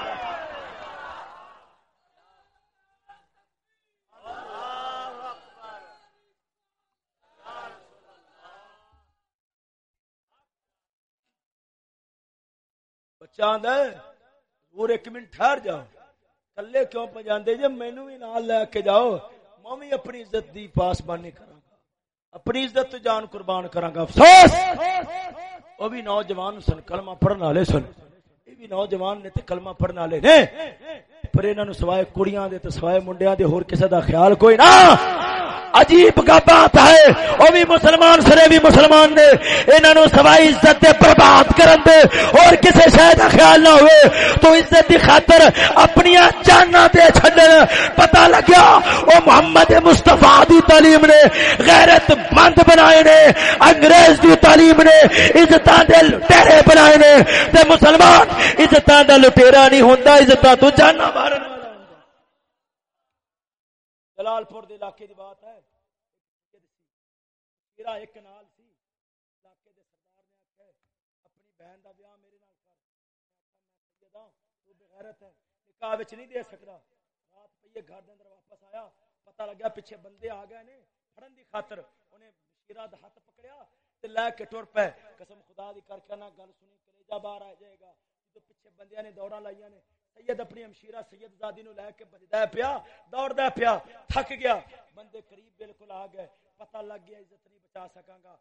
جا چاند ہے؟ اور ایک منٹ ٹھہر جاؤ۔ کلے کیوں پہ جاندے جے جی مینوں بھی نال لے کے جاؤ۔ میں بھی اپنی عزت دی پاس بانی کراں گا۔ اپنی عزت تو جان قربان کراں گا۔ افسوس! او بھی نوجوان سن، کلمہ پڑھن والے سن۔ اے بھی نوجوان نے تے کلمہ پڑھن والے نے۔ پر انہاں نو سوائے کڑیاں دے تے سوائے منڈیاں دے، ہور کسے دا خیال کوئی نہ۔ عجیب کا بات ہے۔ وہ بھی مسلمان سرے بھی مسلمان نے۔ انہوں نے سوائی عزت دے برباد کرن دے۔ اور کسے شاید خیال نہ ہوئے تو عزت دی خاطر اپنی جانا دے چھڈن۔ پتہ لگیا، او محمد مصطفیٰ دی تعلیم نے غیرت مند بنائے نے، انگریز دی تعلیم نے، عزتاں دے لٹیرے بنائے نے۔ تے مسلمان، عزتاں دا لٹیرا نہیں ہوندا، عزتاں تو جانا مارن۔ جلال پور دے علاقے دی بات ہے۔ میرا ایک نال سی۔ علاقے دے سردار نے آکھیا اپنی بہن دا بیاہ میرے نال کر۔ میں سیداں تو بغیرت ہے۔ نکاح وچ نہیں دے سکدا۔ رات پئیے گھر دے اندر واپس آیا۔ پتہ لگا پیچھے بندے آ گئے نے۔ پھڑن دی خاطر انہیں شیرا دا ہاتھ پکڑیا تے لے کے ٹر پے۔ قسم خدا دی کر کے نہ گل سنی کلیجا باہر آ جائے گا۔ تو پیچھے بندیاں نے دوڑا لائیاں نے سید اپنی امشیرہ سید زادی نو لے کے بجدا پیا دوڑدا پیا، تھک گیا۔ بندے قریب بالکل آ گئے، پتہ لگ گیا عزت نہیں بچا سکاں گا۔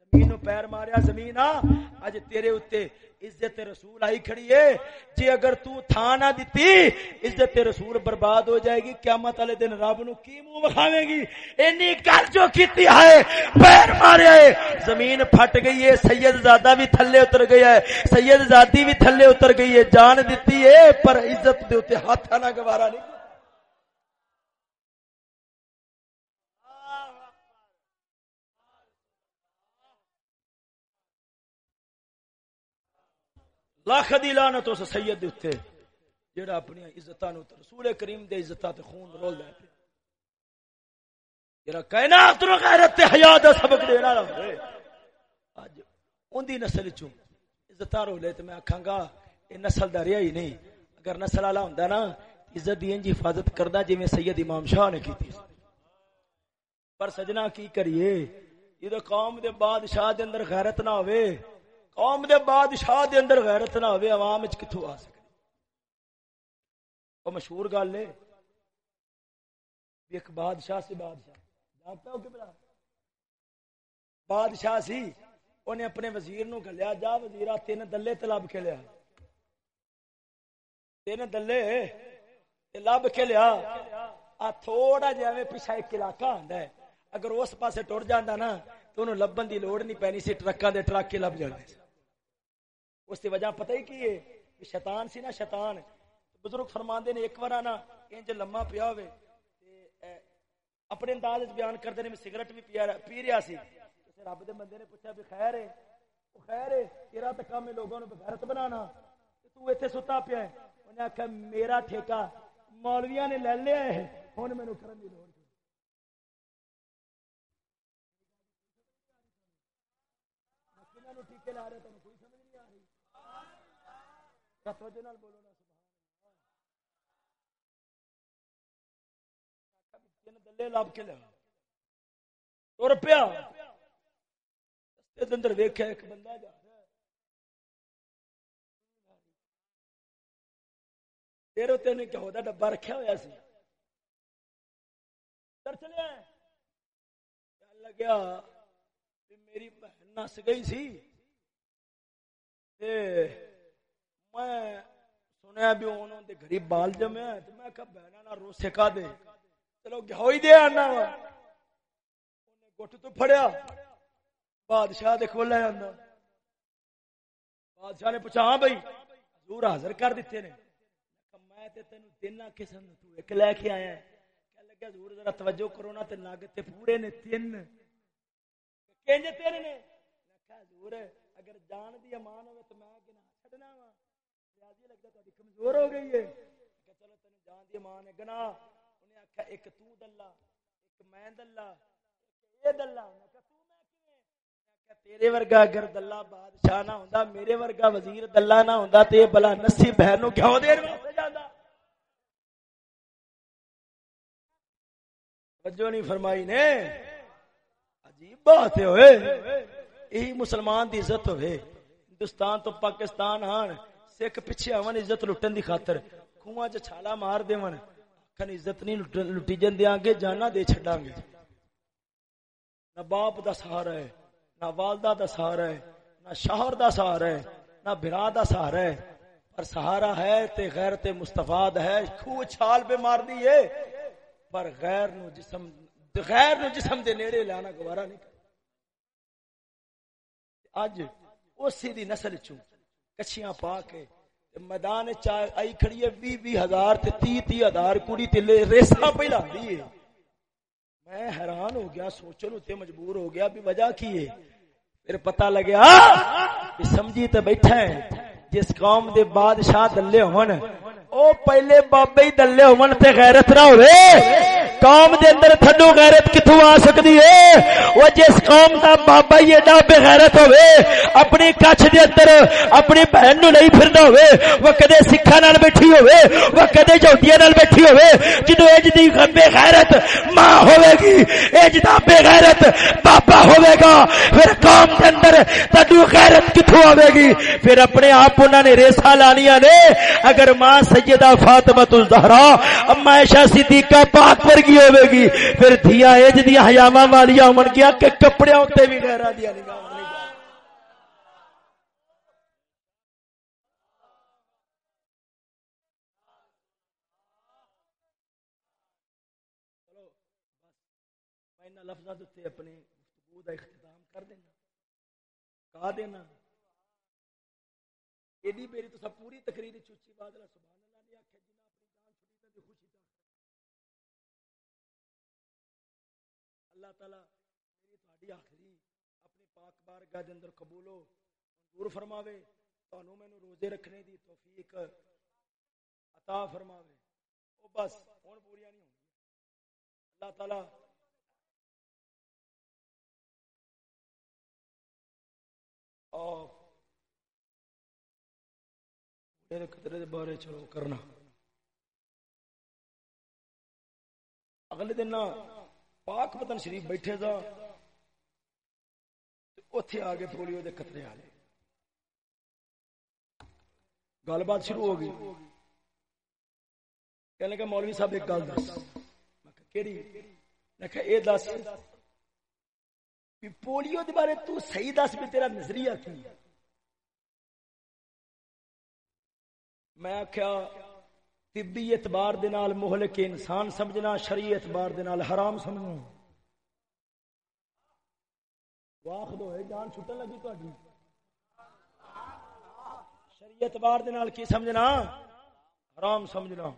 زمین نو پیر ماریا، زمین آ، اج تیرے اوتے عزت رسول آئی کھڑی ہے۔ جی اگر تو تھا نہ دتی، عزت رسول برباد ہو جائے گی، قیامت والے دن رب نو کی منہ وکھاوے گی؟ اینی گل جو کیتی ہے، پیر ماریا ہے۔ زمین پھٹ گئی ہے، سید زادہ بھی تھلے اتر گیا ہے۔ سید زادی بھی تھلے اتر گئی ہے، جان دتی ہے، پر عزت دے اوتے ہاتھ نہ گوارا نہیں۔ لاکھ دی لعنت اس سید دے اوتے، جڑا اپنی عزتاں نو رسول کریم دے عزتاں تے خون رول دے پیا۔ جڑا کائنات نو غیرت تے حیا دا سبق دینا ہوے اج اوندی نسل چوں عزتاں رولے تے میں آکھاں گا، اے نسل دا رہیا ہی نہیں۔ اگر نسل والا ہوندا نا، عزت دی انج حفاظت کردا جویں سید امام شاہ نے کیتی پر سجنا کی کریے یہ قوم دے بادشاہ دے اندر غیرت نہ ہوئے قوم دے بادشاہ دے اندر غیرت نہ ہوئے، عوام وچ کتھوں آ سکے؟ وہ مشہور گل ہے ایک بادشاہ سی بادشاہ۔ جانتا ہو کہ بلا بادشاہ سی انہیں اپنے وزیر نو گلیا، جا وزیرا تین دلے تے لب کے لیا۔ تین دلے تے لب کے لیا۔ آ تھوڑا جہا میں پیچھا ایک علاقہ آندا ہے۔ اگر اس پاسے ٹر جاندا نا، تو انہوں لبن دی لوڑ نہیں پینی سی، ٹرکاں دے ٹرک کے لب جاندے۔ سی اس کی وجہ پتہ ہی کی ہے شیطان سی نا شیطان۔ بزرگ فرماندے نے ایک بار نا انج لما پیا ہوئے اپنے انداز بیان کرتے نے میں سگریٹ بھی پیا پی رہا سی۔ رب دے بندے نے پوچھا بھی خیر ہے وہ خیر ہے، تیرا تو کام ہے لوگوں نے بغیرت بنانا۔ تو ایتھے ستا پیا ہے، انہیں آخیا میرا ٹھیکہ، مولویاں نے لے لیا ہے ہوں مینو کرن دی لوڑ۔ ٹھیکے لا رہے توجہ نال بولو نا، سبحان دلے لب کے لیا تر پیا۔ اندر ویکھیا ایک بندہ جا تیرے کہو دا ڈبا رکھا ہوا سی۔ چلے لگیا میری بہن نس گئی سی۔ میں سنیا بھی انہوں دے غریب بال جمیا تو میں کہا بہنا نہ رو سکا دے چلو گہو ہی دے آنا وا گٹ تو پھڑیا بادشاہ دے کھول لے آندا بادشاہ نے پوچھا ہاں بھائی حضور حاضر کر دیتے نے میں تے تینوں تین قسم تو ایک لے کے آیا ہے کہ لگا حضور ذرا توجہ کرو نا تے نگ تے پورے نے تین کنج تیرے نے کہا حضور اگر جان دی امان ہوے تو میں گنا چھڈنا وا کمزور ہو گئی ہے۔ کہ چلو تینوں جان دی امان ہے گنا انہیں آکھیا ایک تو دلہ، ایک میں دلہ، ایک دلہ۔ تیرے ورگا اگر دلہ بادشاہ نہ ہوندا، میرے ورگا وزیر دلہ نہ ہوندا، تے بلا نسی بہن نو کیوں دیر واسطے جاندا۔ توجہ نہیں فرمائی نے؟ عجیب بات ہے ہوئے۔ یہی مسلمان دی عزت ہوئے۔ ہندوستان تو پاکستان آن سکھ پیچھے آون عزت لٹن دی خاطر، کنواں چ چھالا مار دیون کھن عزت نہیں لٹی جندے آگے جانا دے چھڈاں گے نہ باپ دا سہارا ہے، نہ والدہ دا سہارا ہے، نہ شوہر دا سہارا ہے، نہ بھرا دا سہارا ہے۔ پر سہارا ہے تے غیرت مستفاد ہے، کھو چھال پہ مار دی ہے۔ پر غیر نو جسم، غیر نو جسم دے نیڑے لانا گوارا نہیں۔ اج اسی دی نسل چوں۔ کچھیاں پا کے میدان آئی کھڑی ہے، بھی بھی ہزار تے تی تی ہزار کڑی تے ریسا پہ لاندی ہے۔ میں حیران ہو گیا، سوچن تے مجبور ہو گیا بھی وجہ کی ہے؟ پھر پتہ لگیا سمجھی تے بیٹھا ہے، جس قوم دے بادشاہ دلے ہون، او پہلے بابے ہی دلے ہون تے غیرت نہ ہوئے۔ قوم دے اندر تھڈو غیرت کتھوں آ سکدی ہے؟ او جس قوم دا بابا ہی ایڈا بے غیرت ہوئے، اپنی کچھ دے اندر اپنی بہن نو نہیں پھردا ہوئے، وہ کدے سکھاں نال بیٹھی ہوئے، وہ کدے یہودیاں نال بیٹھی ہوئے، جدوں اج دی بے غیرت ماں ہوے گی، اج دا بے غیرت بابا ہوے گا، پھر قوم دے اندر تھڈو غیرت کتھوں آوے گی؟ پھر اپنے آپ انہاں نے ریسا لانیاں نے، اگر ماں سیدہ فاطمہ الزہرا، اما عائشہ صدیقہ پاک پر ورگی ہوے گی پھر دھیا اج دی حیاواں والیاں ہون گیا کہ کپڑے تے بھی غیرہ دیا نگاہ لفظ اپنے گفتگو کا اختتام کر دینا کہا دینا ایڈی میری تو سب پوری تقریر چوچی بادل سبحان اللہ تعالی میری تہاڈی آخری اپنی پاک دے اندر قبول ہو منظور فرماوے، تانوں مینوں روزے رکھنے دی توفیق عطا فرماوے۔ او بس ہن پوریاں نہیں ہوں اللہ تعالی اور میرے خطرے دے بارے چلو کرنا۔ اگلے دن پاک پتن شریف بیٹھے تھا اتے آ گئے پولیو دے قطرے والے۔ گل بات شروع ہو گئی۔ کہنے لگا مولوی صاحب، ایک گل دس۔ کہڑی میں کہ اے دس پولیو دے بارے تو صحیح دس بھی تیرا نظریہ کی میں آخیا طبی اعتبار دے نال مہلک انسان سمجھنا شرعی اعتبار دے نال حرام سمجھنا۔ واخ دو ہے جان چھٹن لگی تہاڈی شرعی اعتبار دے نال کی سمجھنا حرام سمجھنا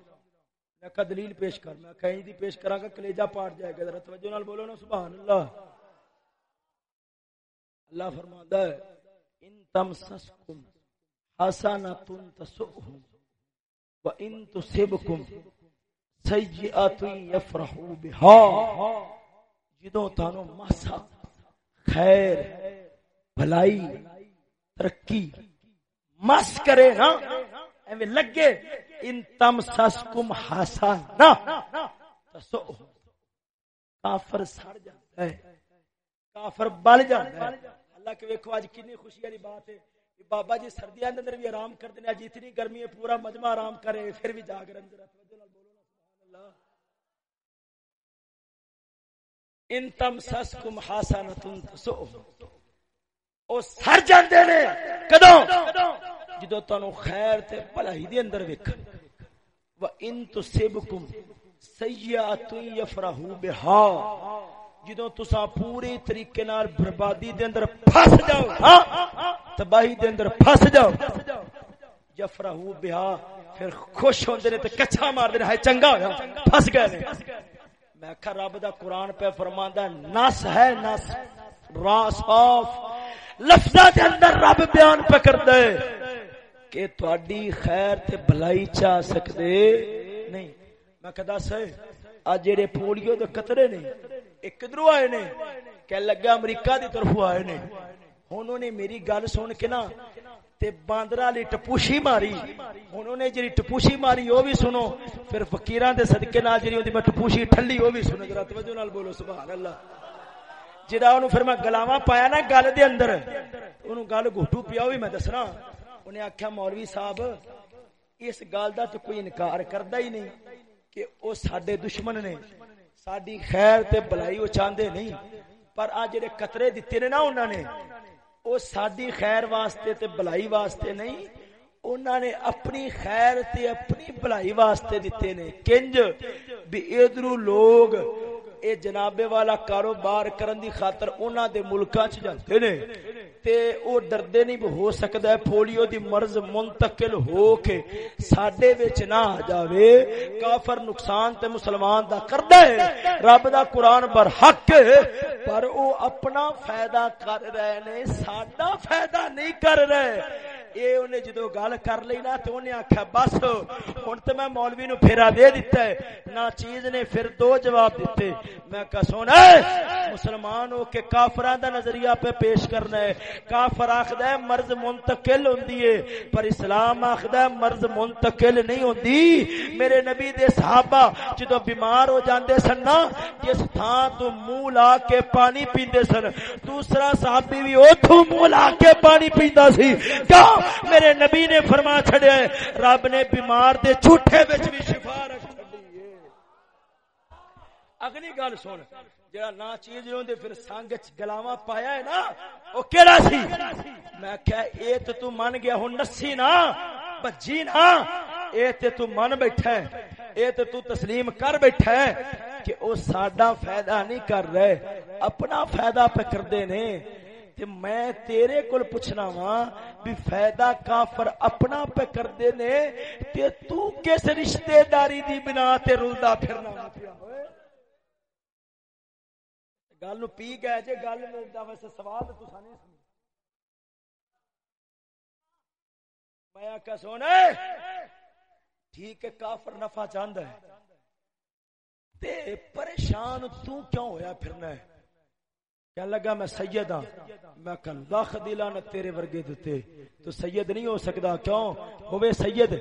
میں کا دلیل پیش کر میں کہیں دی پیش کراں گا کلیجہ پاٹ جائے گا ذرا توجہ نال بولو نا سبحان اللہ اللہ فرماتا ہے ان تمسسکم حسنۃ تسؤہم وَإِن تُصِبْكُمْ سَيِّئَةٌ يَفْرَحُوا بِهَا جدوں تانوں ماسا خیر، بھلائی، ترقی، مس کرے نا ایویں لگے ان تم سس کم ہاسا نہ۔ کافر سڑ جاتا ہے، کافر بل جاتا ہے۔ اللہ کے ویکھو اج کتنی خوشی والی بات ہے بابا جی سردیاں اندر بھی آرام کرتے ہیں اج اتنی گرمی ہے، پورا مجمع آرام کرے، پھر بھی جاگ رہے ذرا توجہ نال بولو نا سبحان اللہ ان تم سس کم حسنتن تسو او سر جاندے نے۔ کدوں؟ جدوں تانوں خیر تے بھلائی دے اندر ویکھن و ان تصبکم سیئات یفرحوا بها جدوں تسا پوری طریقے نال بربادی دے اندر پھس جاؤ۔ ہاں؟ تباہی دے اندر پھس جاؤ۔ یفرحوا بها پھر خوش ہوندے نے تے کچھا مار دے ہے چنگا۔ ہویا پھس گئے نے۔ میں کہ رب دا قرآن پہ فرماندا نس ہے نس راس آف لفظاں دے اندر رب بیان پہ کر دے کہ تہاڈی خیر تے بھلائی چاہ سکدے نہیں۔ میں کہ دس اج جڑے پولیو دے قطرے نے اے کدروں آئے نے کہ لگا امریکہ دی طرفوں آئے نے۔ انہوں نے میری گل سن کے نا تے باندرا لی ٹپوشی ماری۔ انہوں نے جی ٹپوشی ماری وہ بھی سنو۔ پھر فقیراں دے صدقے نال جی میں ٹپوشی ٹھلی وہ بھی سنو۔ ذرا توجہ نال بولو، سبحان اللہ۔ جدا انہوں پھر میں گلاواں پایا نا گل دے اندر، انہوں گل گھٹو پیا بھی میں دسنا۔ انہیں آخیا مولوی صاحب، اس گل دا تو کوئی انکار کردا ہی نہیں کہ او ساڈے دشمن نے ساڈی خیر تے بھلائی او چاہندے نہیں۔ پر آ جڑے قطرے دتے نے نا انہاں نے او ساڈی خیر واسطے تے بھلائی واسطے نہیں، انہاں نے اپنی خیر تے اپنی بھلائی واسطے دتے نے۔ کنج، بھی ادھرو لوگ اے جنابے والا کاروبار کرن دی خاطر انہاں دے ملکاں چ جاندے نے۔ تے او ڈردے نہیں ہو سکدا ہے پولیو دی مرض منتقل ہو کے ساڈے وچ نہ آ جاوے۔ کافر نقصان تے مسلمان دا کردا ہے۔ رب دا قرآن بر حق پر او اپنا فائدہ کر رہے نے ساڈا فائدہ نہیں کر رہے۔ اے انہیں جدو گل کر لی نا تو انہیں آخیا بس ہوں تو میں مولوی نو پھیرا دے دیتا ہے۔ نہ چیز نے پھر دو جواب دیتے میں کہا، سونا، مسلمان ہو کے کافران دا نظریہ پہ پیش کرنا ہے۔ کافر آخد ہے، مرض منتقل ہوندی ہے۔ پر اسلام آخد ہے، مرض منتقل نہیں ہوندی۔ میرے نبی دے صحابہ جدو بیمار ہو جاندے سن نا، جس تھان تو منہ لا کے پانی پیندے سن، دوسرا صحابی بھی او تو منہ لا کے پانی پیندا سی۔ کیا میرے نبی نے فرما چھڑیا ہے، رب نے بیمار دے جھوٹے وچ بھی شفا رکھ چھڑی ہے۔ اگلی گل سن، جڑا نا چیز ہوندے پھر سنگ وچ گلاواں پایا ہے نا او کیڑا سی؟ میں کہیا اے تے تو من گیا ہن نسی نا، بجی نا۔ اے تے تو من بیٹھا ہے، اے تے تو تسلیم کر بیٹھا ہے کہ او ساڈا فائدہ نہیں کر رہے، اپنا فائدہ پہ کردے نے۔ تے میں تیرے کول پوچھنا وا بھی فائدہ کافر اپنا پہ کردے نے تے تو کس رشتہ داری دی بنا تے رلدا پھرنا پیا ہوئے؟ گل پی گئے جے گل دا ویسے سوال تو تساں نہیں میں آکھا سونے، ٹھیک ہے، کافر نفع چاہندا ہے۔ تے پریشان تو کیوں ہویا پھرنا ہے؟ کیا لگا میں سید ہاں میں کہا لاکھ دلانا تیرے ورگے دیتے تو سید نہیں ہو سکتا کیوں؟ ہوئے سید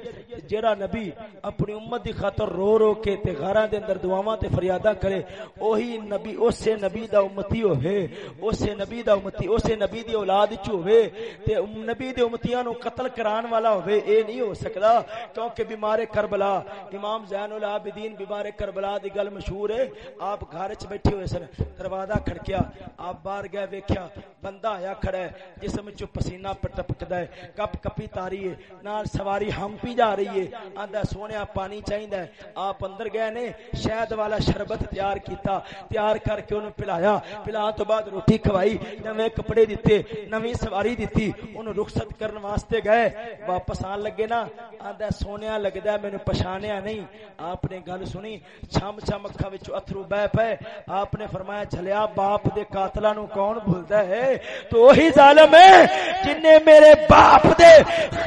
جیرا نبی اپنی امت دی خاطر رو رو کے تے غاران دے اندر دعاواں تے فریادہ کرے، اوہی نبی اسے نبی دا امتی ہوئے اسے نبی دا امتی اسے نبی دی اولاد چ ہوئے تے نبی دے امتیاں نو قتل کران والا ہوئے اے نہیں ہو سکتا کیونکہ بیمار کربلا، امام زین العابدین بیمار کربلا دی گل مشہور ہے۔ آپ گھر وچ بیٹھے ہوئے سن، دروازہ کھڑکیا۔ آپ باہر گئے ویکھیا، بندہ آیا کھڑا ہے، جسم چ پسینہ پٹپکدا ہے، کپ کپی تاری ہے، نال سواری ہم پی جا رہی ہے، آندا سونیا پانی چاہیندا ہے۔ آپ اندر گئے نے، شہد والا شربت تیار کیتا، تیار کر کے انہوں پلایا۔ پلا تو بعد روٹی کھوائی نویں کپڑے دیتے نویں سواری دیتی، انہوں رخصت کرن واسطے گئے۔ واپس آن لگے نا، آندا سونیا لگدا ہے، مینوں پہچانیا نہیں۔ آپ نے گل سنی چھم چھم اکھاں وچ اتھرو بہ پے۔ آپ نے فرمایا چلیا باپ دے قاتل قاتلہ نو کون بھولتا ہے؟ تو وہی ظالم ہے جن نے میرے باپ دے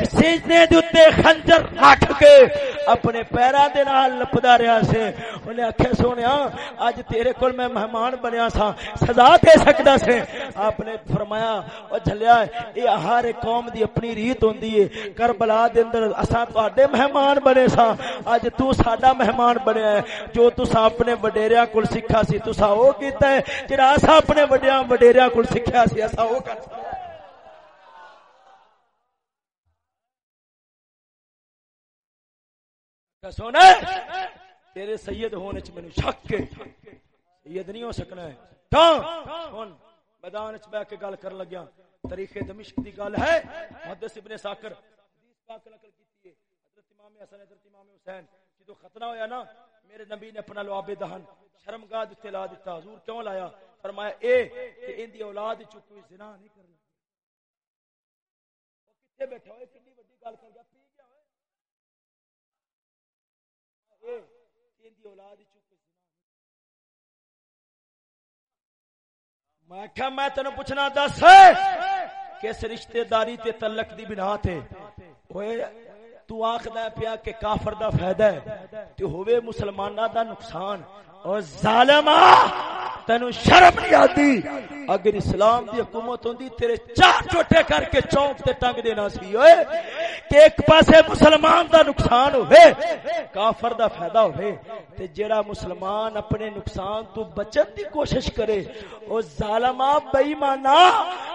سیجنے دوتے خنجر رکھ کے اپنے پیرا دے نال لپدا رہا سے انہیں اکھے سونے آج تیرے کل میں مہمان بنیا سا، سزا دے سکتا سے آپ نے فرمایا اور جھلیا یہ ہر قوم دی اپنی ریت ہوندی ہے۔ کربلا دے اندر اساں تواڈے مہمان بنے سا۔ اج تو ساڈا مہمان بنیا ہے۔ جو تسا اپنے وڈیریاں کول سکھا سی تسا او کیتا ہے۔ جڑا اسا اپنے وڈیاں وڈیریاں کول سکھیا سی اسا او کر سونا تیرے سید ہونے چ مینوں شک ہے سید نہیں ہو سکنا ہے سن میدان چ بیٹھ کے گل کر لگیا تاریخ دمشق دی گل ہے محدث ابن ساکر حدیث پاک نقل کیتی ہے حضرت امام حسن حضرت امام حسین جدو ختنہ ہویا نا میرے نبی نے اپنا لواب دہن شرمگاہ دتے لا دیتا حضور کیوں لایا فرمایا، اے کہ ان دی اولاد چ کوئی زنا نہیں کرنا او کتے بیٹھا ہوئے، کتنی بڑی گل کر گیا، پی گیا ہوئے۔ اے ان دی اولاد چ کوئی زنا نہیں۔ میں کیا میں تینوں پوچھنا، دس کس رشتے داری تے تلک دی بنا تے؟ اوئے، تو آخدا پیا کہ کافر دا فائدہ ہے، تے ہوئے مسلمانہ دا نقصان۔ اور ظالمہ تینو شرم نہیں آتی۔ اگر اسلام دی حکومت ہوندی، تیرے چار چوٹے کر کے چونک تے ٹنگ دینا سی۔ اوئے کہ ایک پاسے مسلمان دا نقصان ہوئے، کافر دا فائدہ ہوئے، تے جیڑا مسلمان اپنے نقصان تو بچن دی کوشش کرے، او ظالما بے ایمانا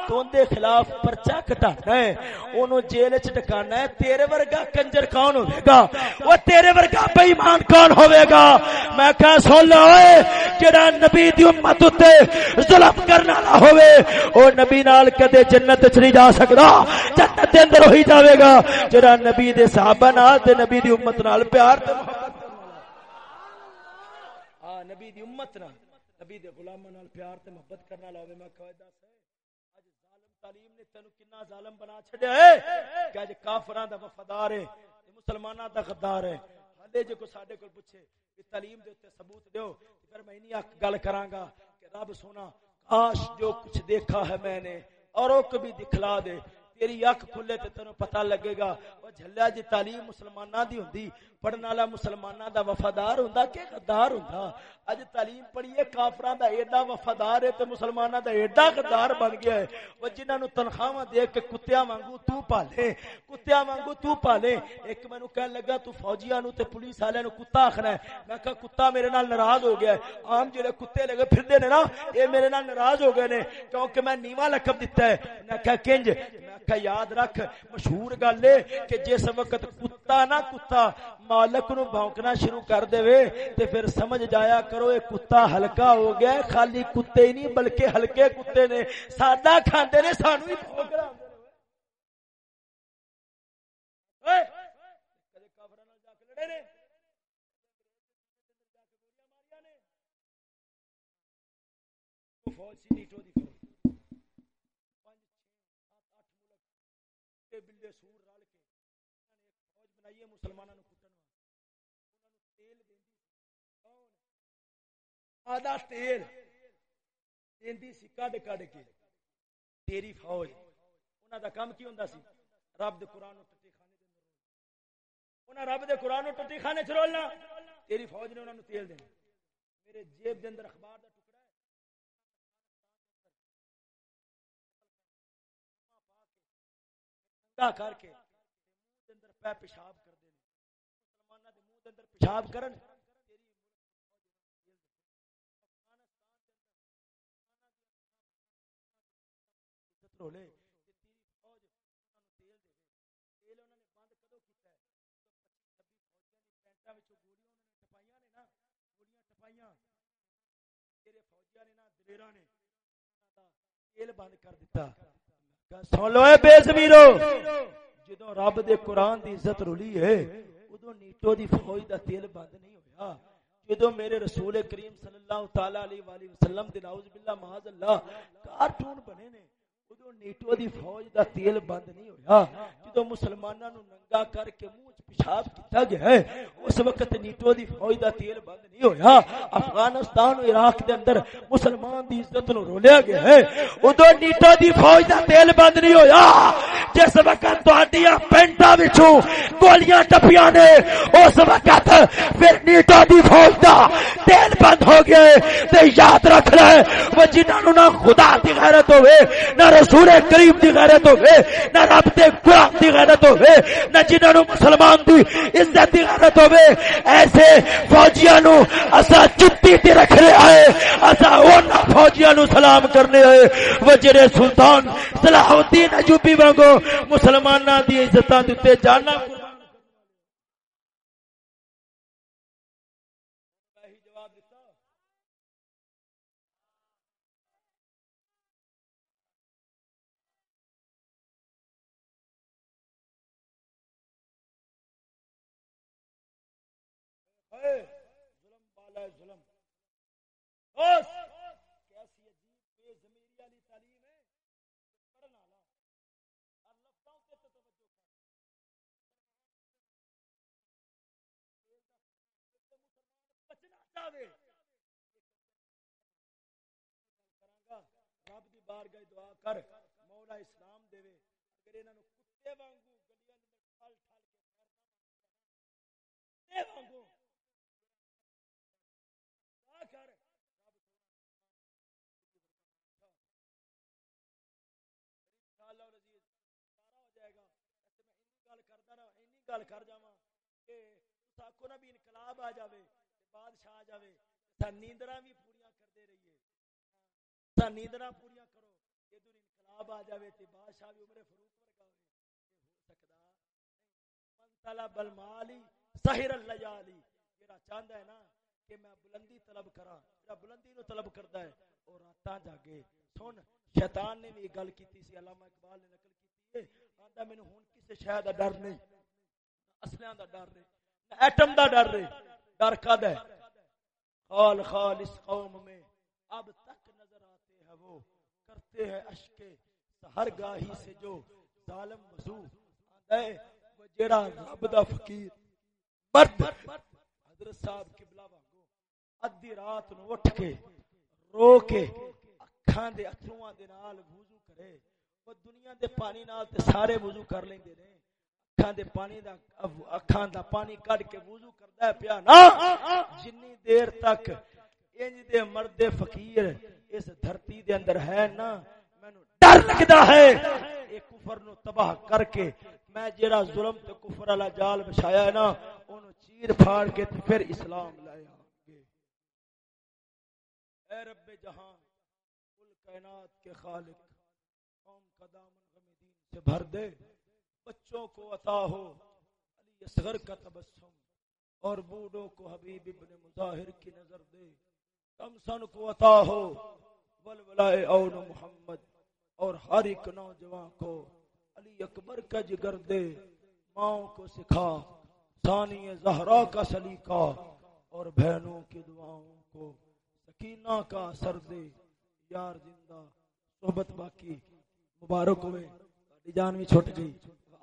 تو ان دے خلاف پرچا کٹانا ہے، اونوں جیل وچ ٹکانا ہے، تیرے ورگا کنجر کون ہوے گا؟ او تیرے ورگا بے ایمان کون ہوے گا؟ میں کہہ سن لو جڑا نبی دی امت تے ظلم کرنے والا ہوے او نبی نال کدے جنت وچ نہیں جا سکدا، جنت دے اندر ہوئی جاوے گا جڑا نبی دے صحابہ نال تے نبی دی امت نال پیار تے محبت ہاں نبی دی امت نال، نبی دے غلاماں نال پیار تے محبت کرنا لاوے میں کہہ دس اج ظالم تعلیم نے تینو کنا ظالم بنا چھڈیا ہے کہ اج کافراں دا وفادار ہے مسلماناں دا غدار ہے ہلے جو کو ساڈے کول پوچھے کہ تعلیم دے اوتے ثبوت دیو پھر میں نہیں گل کراں گا کہ رب سونا، کاش جو کچھ دیکھا ہے میں نے، اور وہ کبھی دکھلا دے۔ تیری اک کھلے تے تینوں پتہ لگے گا۔ او جھلیا جی تعلیم مسلماناں دی ہوندی، پڑھن والا مسلماناں دا وفادار ہوندا، کہ غدار ہوندا؟ اج تعلیم پڑھیے، کافراں دا ایڈا وفادار ہے تے مسلماناں دا ایڈا غدار بن گیا ہے۔ او جنہاں نو تنخواہاں دے کے کتےاں وانگو تو پالے کتےاں وانگو تو پالے۔ ایک مینوں کہن لگا، تو فوجیاں نو تے پولیس والے نو کتا آکھنا ہے؟ میں کہا، کتا میرے نال ناراض ہو گیا ہے۔ عام جڑے کتے لگے پھردے نے نا اے میرے نال ناراض ہو گئے نے، کیونکہ میں نیواں لقب دتا ہے۔ میں کہا، کنج کہ یاد رکھ، مشہور گل ہے کہ جس وقت کتا نہ کتا مالک نو بھونکنا شروع کر دے تے پھر سمجھ جایا کرو اے کتا ہلکا ہو گیا خالی کتے ہی نہیں بلکہ ہلکے کتے نے، سادہ کھاندے نے، سانو ہی بھونکنا۔ فوج آدھا تیل دیندی سی کڈ کڈ کے۔ تیری فوج۔ انہاں دا کام کی ہوندا سی؟ رب دے قرآن ٹٹی خانے دے اندر انہاں رب دے قرآن ٹٹی خانے چ رولنا۔ تیری فوج نے انہاں نو تیل دینا۔ میرے جیب دے اندر اخبار دا ٹکڑا ہے۔ کر کے دے اندر پے پیشاب کر دے مسلماناں دے منہ دے اندر پیشاب کرن۔ رولے جدو رب دے قرآن دی عزت رولی ہے ادو نیٹو دی فوج دا تیل بند نہیں ہویا۔ جدو میرے رسول کریم صلی اللہ تعالی علیہ وسلم دے نعوذ باللہ معاذ اللہ، کارٹون بنے نے۔ نیٹو دی فوج دا تیل بند نہیں ہویا جدو مسلمانوں نو ننگا کر کے منہ پیشاب کیتا گیا ہے اس وقت نیٹو دی فوج دا تیل بند نہیں ہویا افغانستان و عراق دے اندر مسلمان دی عزت نو رولیا گیا ہے ادو نیٹو دی فوج دا تیل بند نہیں ہویا جس وقت تہاڈیاں پینٹاں وچوں گولیاں ٹپیاں نے اس وقت پھر نیٹو دی فوج دا تیل بند ہو گیا تے یاد رکھ لے وہ جنہاں نو نہ خدا دی غیرت ہوے نہ رسول کریم دی غیرت ہوے نہ رب دے قرآن دی غیرت ہوے نہ جنہاں نو مسلمان دی عزت دی غیرت ہوے ایسے فوجیاں نو اسا چپی تے رکھ رہے آئے، اسا اوناں فوجیاں نو سلام کرنے آئے۔ وزیر سلطان صلاح الدین ایوبی وانگو مسلماناں دی عزتاں دے جانا ظلم بالا ظلم کیسی عجیب بے زمیری والی تعلیم ہے پڑھنا لا اور لفظوں سے تو توجہ کر بچنا چاہے رب دی بارگاہ دعا کر مولا اسلام دے اگر انہاں نو کتے وانگو گلیاں دے ٹھل ٹھل کے کتے وانگو گل کر جا کہ آخو نا بھی انقلاب آ جائے بادشاہ آ جاوے جائے نیندرا بھی پوریا کرتے رہیے۔ نیندرا پوریا کرو ادھر انقلاب آ جائے تو بادشاہ بھی عمر فروخ ورگا ہوے ہو سکتا منتلا بلمالی سہر اللجالی جڑا چاہندا ہے نا کہ میں بلندی طلب کراں جڑا بلندی نو طلب کردا ہے اور راتاں جاگے۔ سن، شیطان نے بھی گل کیتی سی، علامہ اقبال نے نقل کیتی ہے، آندا مینوں ہن کسے شے دا ڈر نہیں۔ اسلیاں دا ڈر رہے، نہ ایٹم دا ڈر رہے، ڈر کد ہے؟ خال خال اس قوم میں اب تک نظر آتے ہیں وہ، کرتے ہیں اشکے ہر گاہی سے جو ظالم وضو آدھے وہ جڑا رب دا فقیر، مرد، حضرت صاحب قبلہ وانگو، ادھی رات نو اٹھ کے رو کے اکھاں دے اتھرواں دے نال وضو کرے، وہ دنیا دے پانی نال تے سارے وضو کر لیندے نے اکھاں دے پانی دا اکھاں دا پانی کڈ کے وضو کردا ہے پیا نا جنی دیر تک انج دے مرد فقیر اس دھرتی دے اندر ہے نا مینوں ڈر لگدا ہے اے کفر نو تباہ کر کے میں جیڑا ظلم تے کفر والا جال بچھایا ہے نا اونوں چیر پھاڑ کے تے پھر اسلام لایا اے رب جہاں کل کائنات کے خالق قوم کا دامن غم دین سے بھر دے بچوں کو عطا ہو۔ علی اصغر کا تبسم۔ اور بوڑھوں کو حبیب ابن مظاہر کی نظر دے۔ کم سن کو عطا ہو۔ ولولائے اون محمد۔ اور ہر ایک نوجوان کو علی اکبر کا جگر دے۔ ماؤں کو سکھا۔ ثانی زہرا کا سلیقہ۔ اور بہنوں کی دعاؤں کو سکینہ کا اثر دے۔ یار زندہ، صحبت باقی۔ مبارک ہوئے۔ جان بھی چھوٹ گئی۔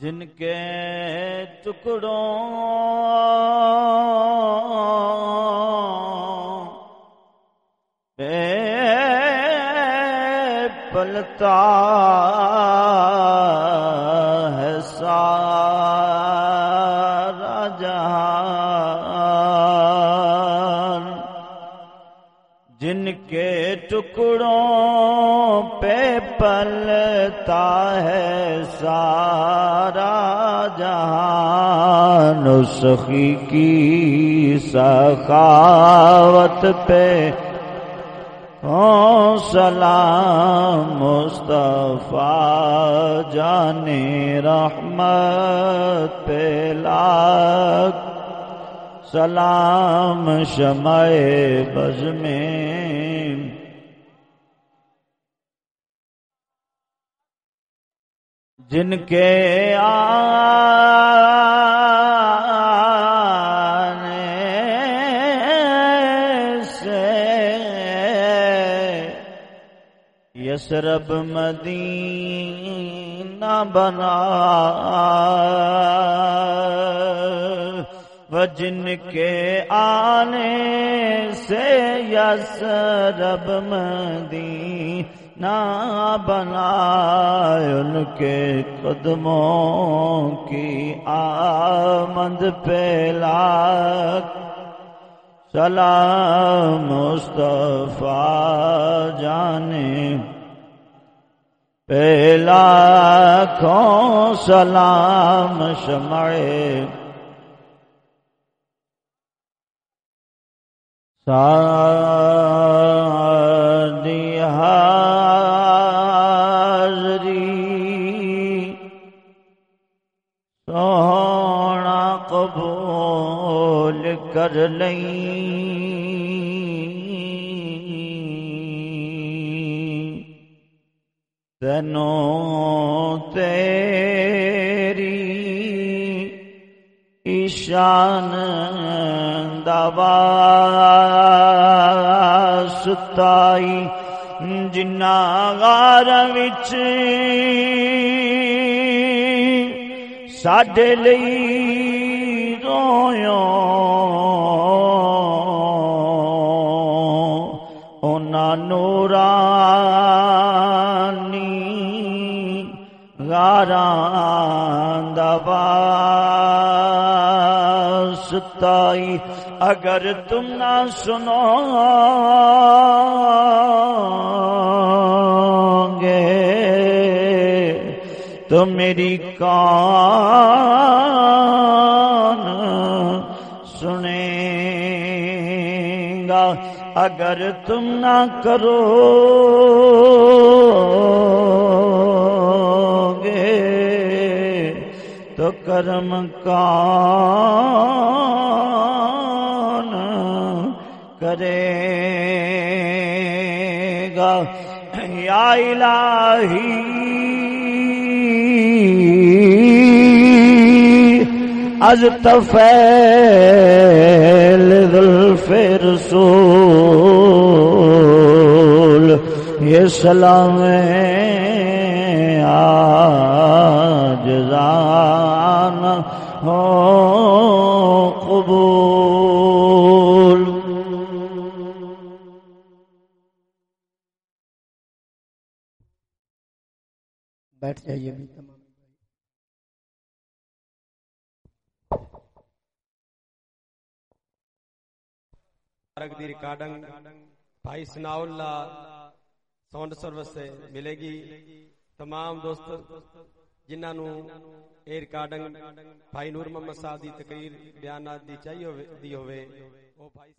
جن کے ٹکڑوں پلتا ہے سارا جہان۔ جن کے ٹکڑوں پلتا ہے سارا جہان سخی کی سخاوت پہ۔ او سلام مصطفیٰ جانے رحمت پہ لاکھ۔ سلام شمع بز میں جن کے آنے سے یسرب مدینہ بنا و جن کے آنے سے یسرب مدینہ نہ بنا ان کے قدموں کی آمد پہ لاکھ۔ سلام مصطفیٰ جانے۔ پہلا کھوں سلام شمع سادی کر لیں۔ تینوں تیری ایشان دوا ستائی جنا غار وچ ساڈے لئی غاران دوا ستائی اگر تم نہ سنو گے، تو میری کان سنے گا۔ اگر تم نہ کرو کرم کان کرے گا۔ یا الہی از تفیل ذلف رسول یہ سلام آجزان ہو قبول۔ بیٹھ جائیے بھی تمام۔ دی ریکارڈنگ بھائی سناؤ اللہ ساؤنڈ سروس سے ملے گی۔ تمام دوست جنہاں نو اے ریکارڈنگ بھائی نور محمد صاحب دی تقریر بیانات دی چاہیے دی ہوئے او بھائی